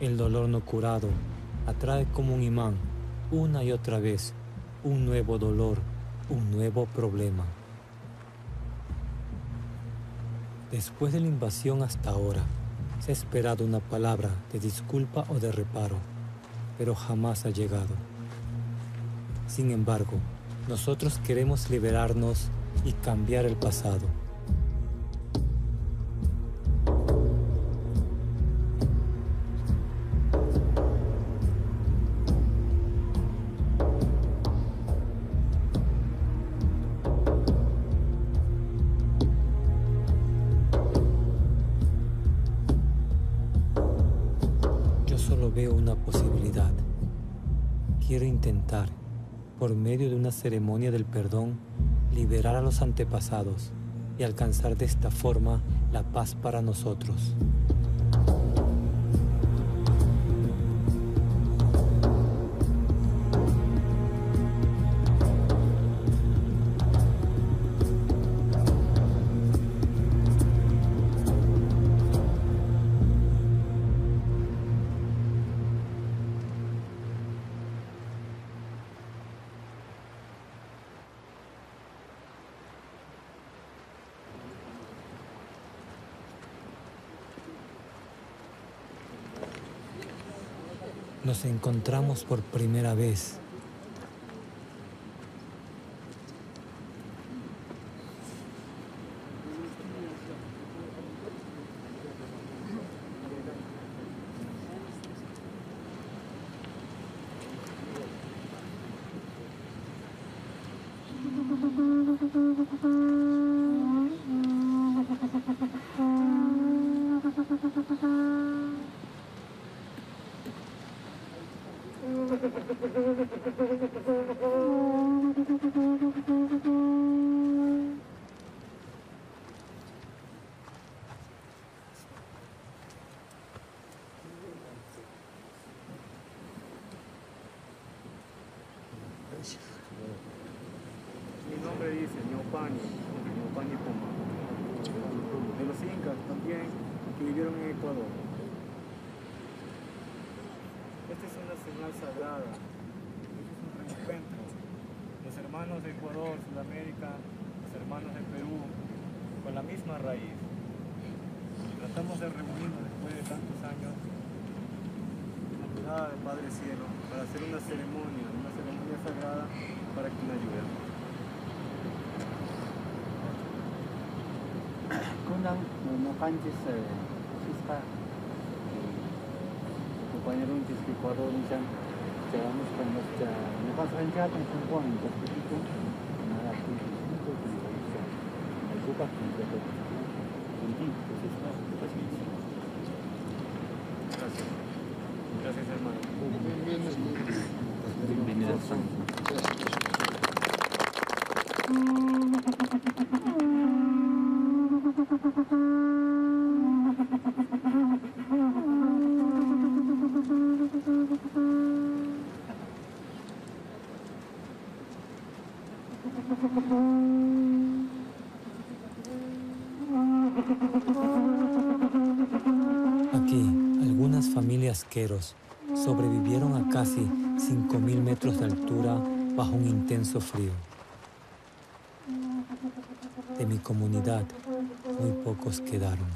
El dolor no curado atrae como un imán una y otra vez un nuevo dolor, un nuevo problema. Después de la invasión hasta ahora, Se ha esperado una palabra de disculpa o de reparo, pero jamás ha llegado. Sin embargo, nosotros queremos liberarnos y cambiar el pasado. Ceremonia del perdón, liberar a los antepasados y alcanzar de esta forma la paz para nosotros. Nos encontramos por primera vez. Mi nombre dice Ñopani, Ñopani Poma. De los incas también que vivieron en Ecuador. Esta es una señal sagrada. Este es un reencuentro. Los hermanos de Ecuador, Sudamérica, los hermanos de Perú, con la misma raíz. Tratamos de reunirnos después de tantos años la mirada del Padre Cielo para hacer una ceremonia, una ceremonia sagrada para que nos ayude. Kunang no kanjis sista compañero un que Ecuador dicen llegamos con nuestra no pasa en ya con San Juan pues poquito nada aquí distinto que sobrevivieron a casi 5.000 metros de altura bajo un intenso frío. De mi comunidad, muy pocos quedaron.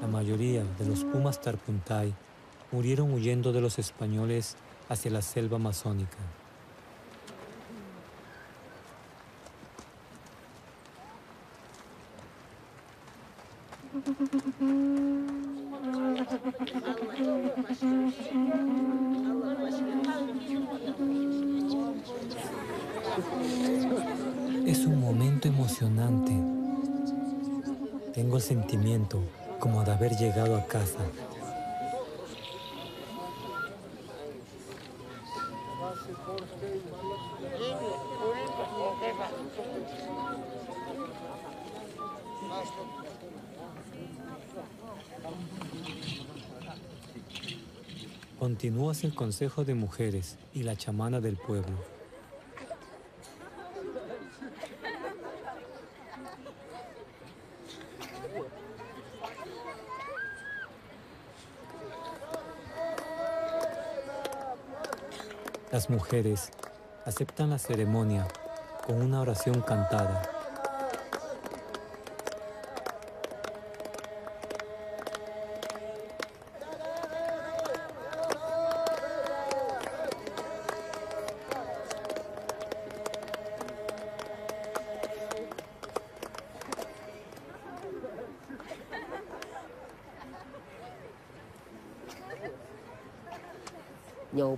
La mayoría de los Pumas Tarpuntay murieron huyendo de los españoles hacia la selva amazónica. Casa. Continúa hacia el Consejo de Mujeres y la chamana del pueblo. Las mujeres aceptan la ceremonia con una oración cantada.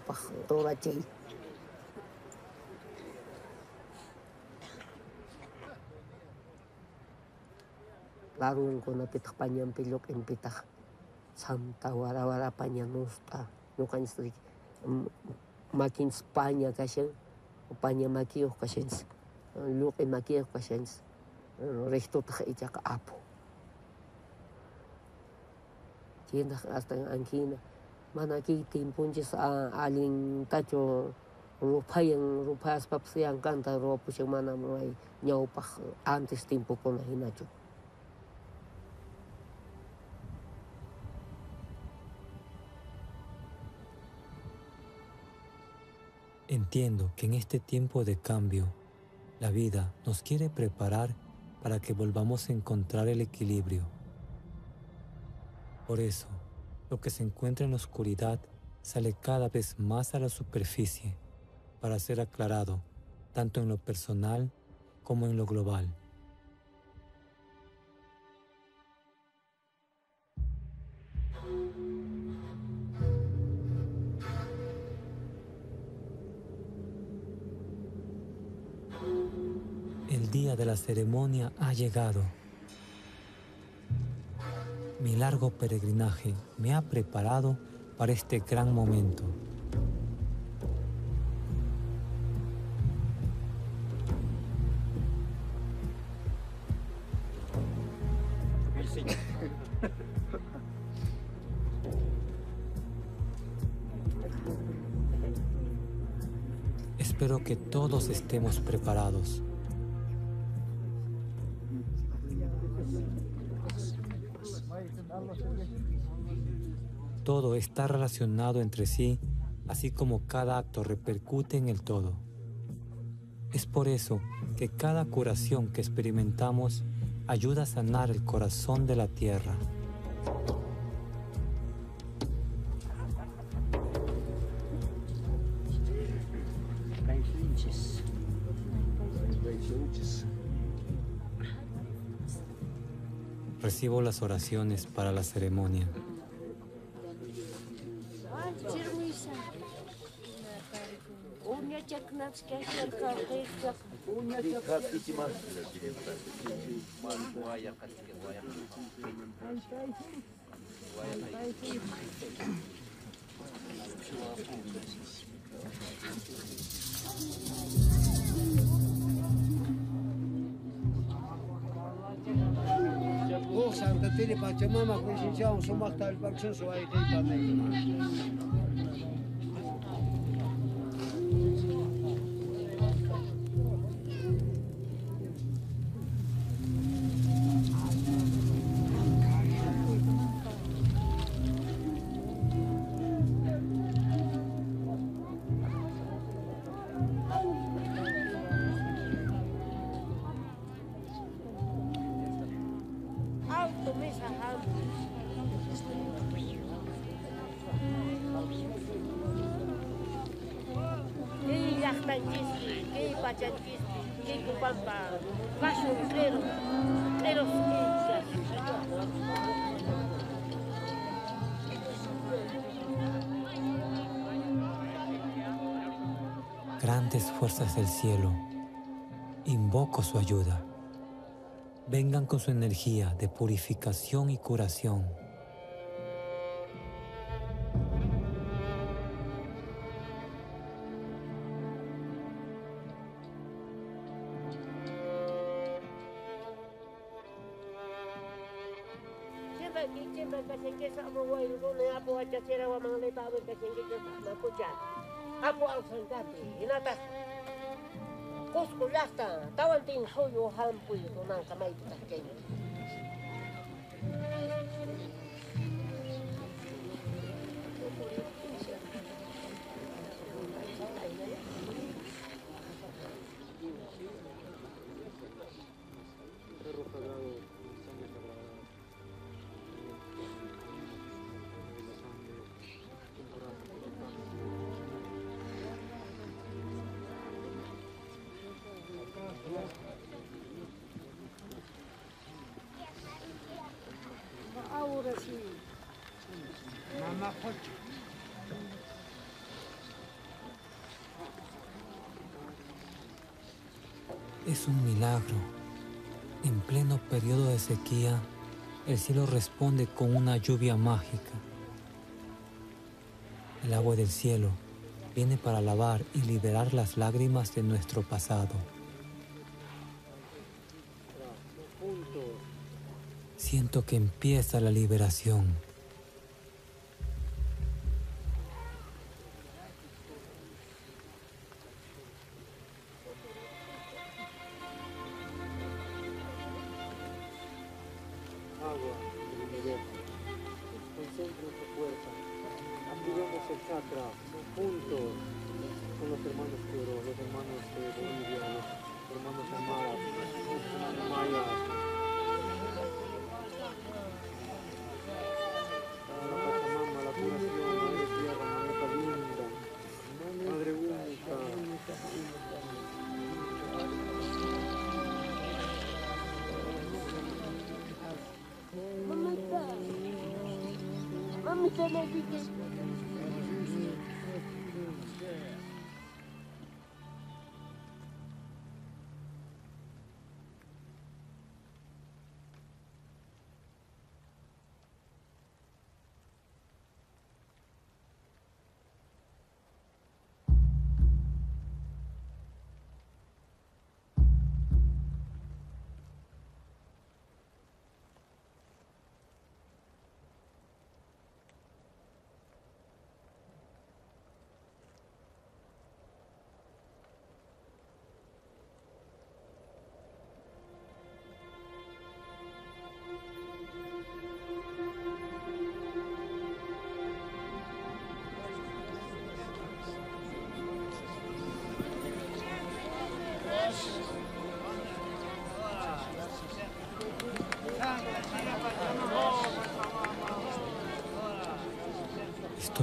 запах дуратей. Ларун ко на питах паням пилок им питах. Сам та вара вара паня нуста. Ну кань стрик. Макин спаня кашен. Паня макио кашен. Люк и макио кашен. Рехто тх и чак апу. Тиендах астан анкина. Тиендах астан анкина. Kay timpunchis allintachu rupayan rupaspapas llank'anta ruwapushan mana may ñawpaq antes tiempukuna hinachu Entiendo que en este tiempo de cambio, la vida nos quiere preparar para que volvamos a encontrar el equilibrio. Por eso, lo que se encuentra en la oscuridad sale cada vez más a la superficie para ser aclarado tanto en lo personal como en lo global. El día de la ceremonia ha llegado. Mi largo peregrinaje me ha preparado para este gran momento. Espero que todos estemos preparados. Está relacionado entre sí, así como cada acto repercute en el todo. Es por eso que cada curación que experimentamos ayuda a sanar el corazón de la tierra. Recibo las oraciones para la ceremonia. Dikkatli ki mahsule bilimler. Vaya kaçke vaya. Vaya kaçke. Ող սանդտիրի պատճամամակ միշին չա ուսումակ տարիպակցուն սուայիղի բանեին։ fuerzas del cielo, invoco su ayuda. Vengan con su energía de purificación y curación. Kuskulasta, tawantin huyu hampuy runankamaypitaq kaymi. Es un milagro. En pleno periodo de sequía, el cielo responde con una lluvia mágica. El agua del cielo viene para lavar y liberar las lágrimas de nuestro pasado. Siento que empieza la liberación.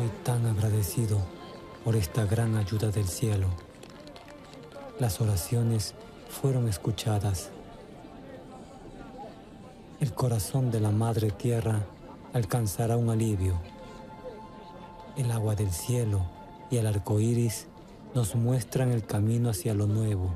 Estoy tan agradecido por esta gran ayuda del cielo. Las oraciones fueron escuchadas. El corazón de la Madre Tierra alcanzará un alivio. El agua del cielo y el arco iris nos muestran el camino hacia lo nuevo.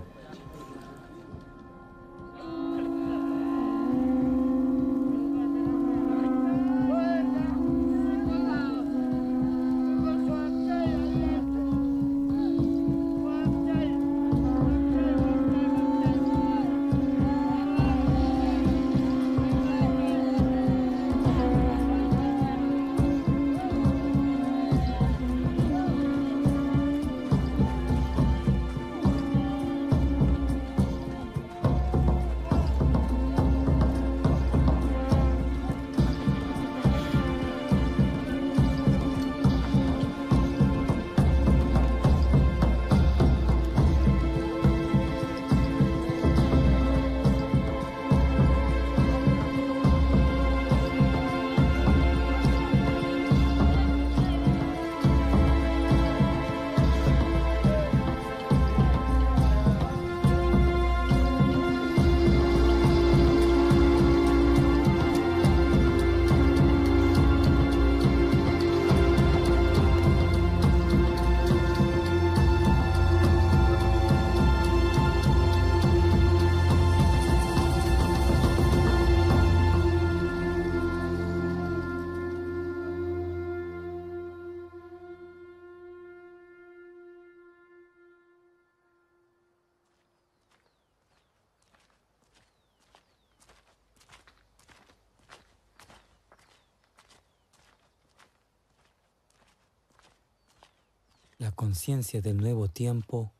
La conciencia del nuevo tiempo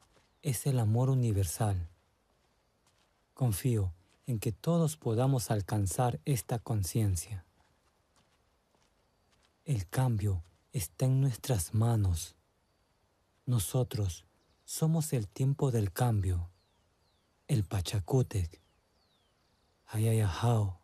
es el amor universal. Confío en que todos podamos alcanzar esta conciencia. El cambio está en nuestras manos. Nosotros somos el tiempo del cambio, el Pachacútec. Ayayajao.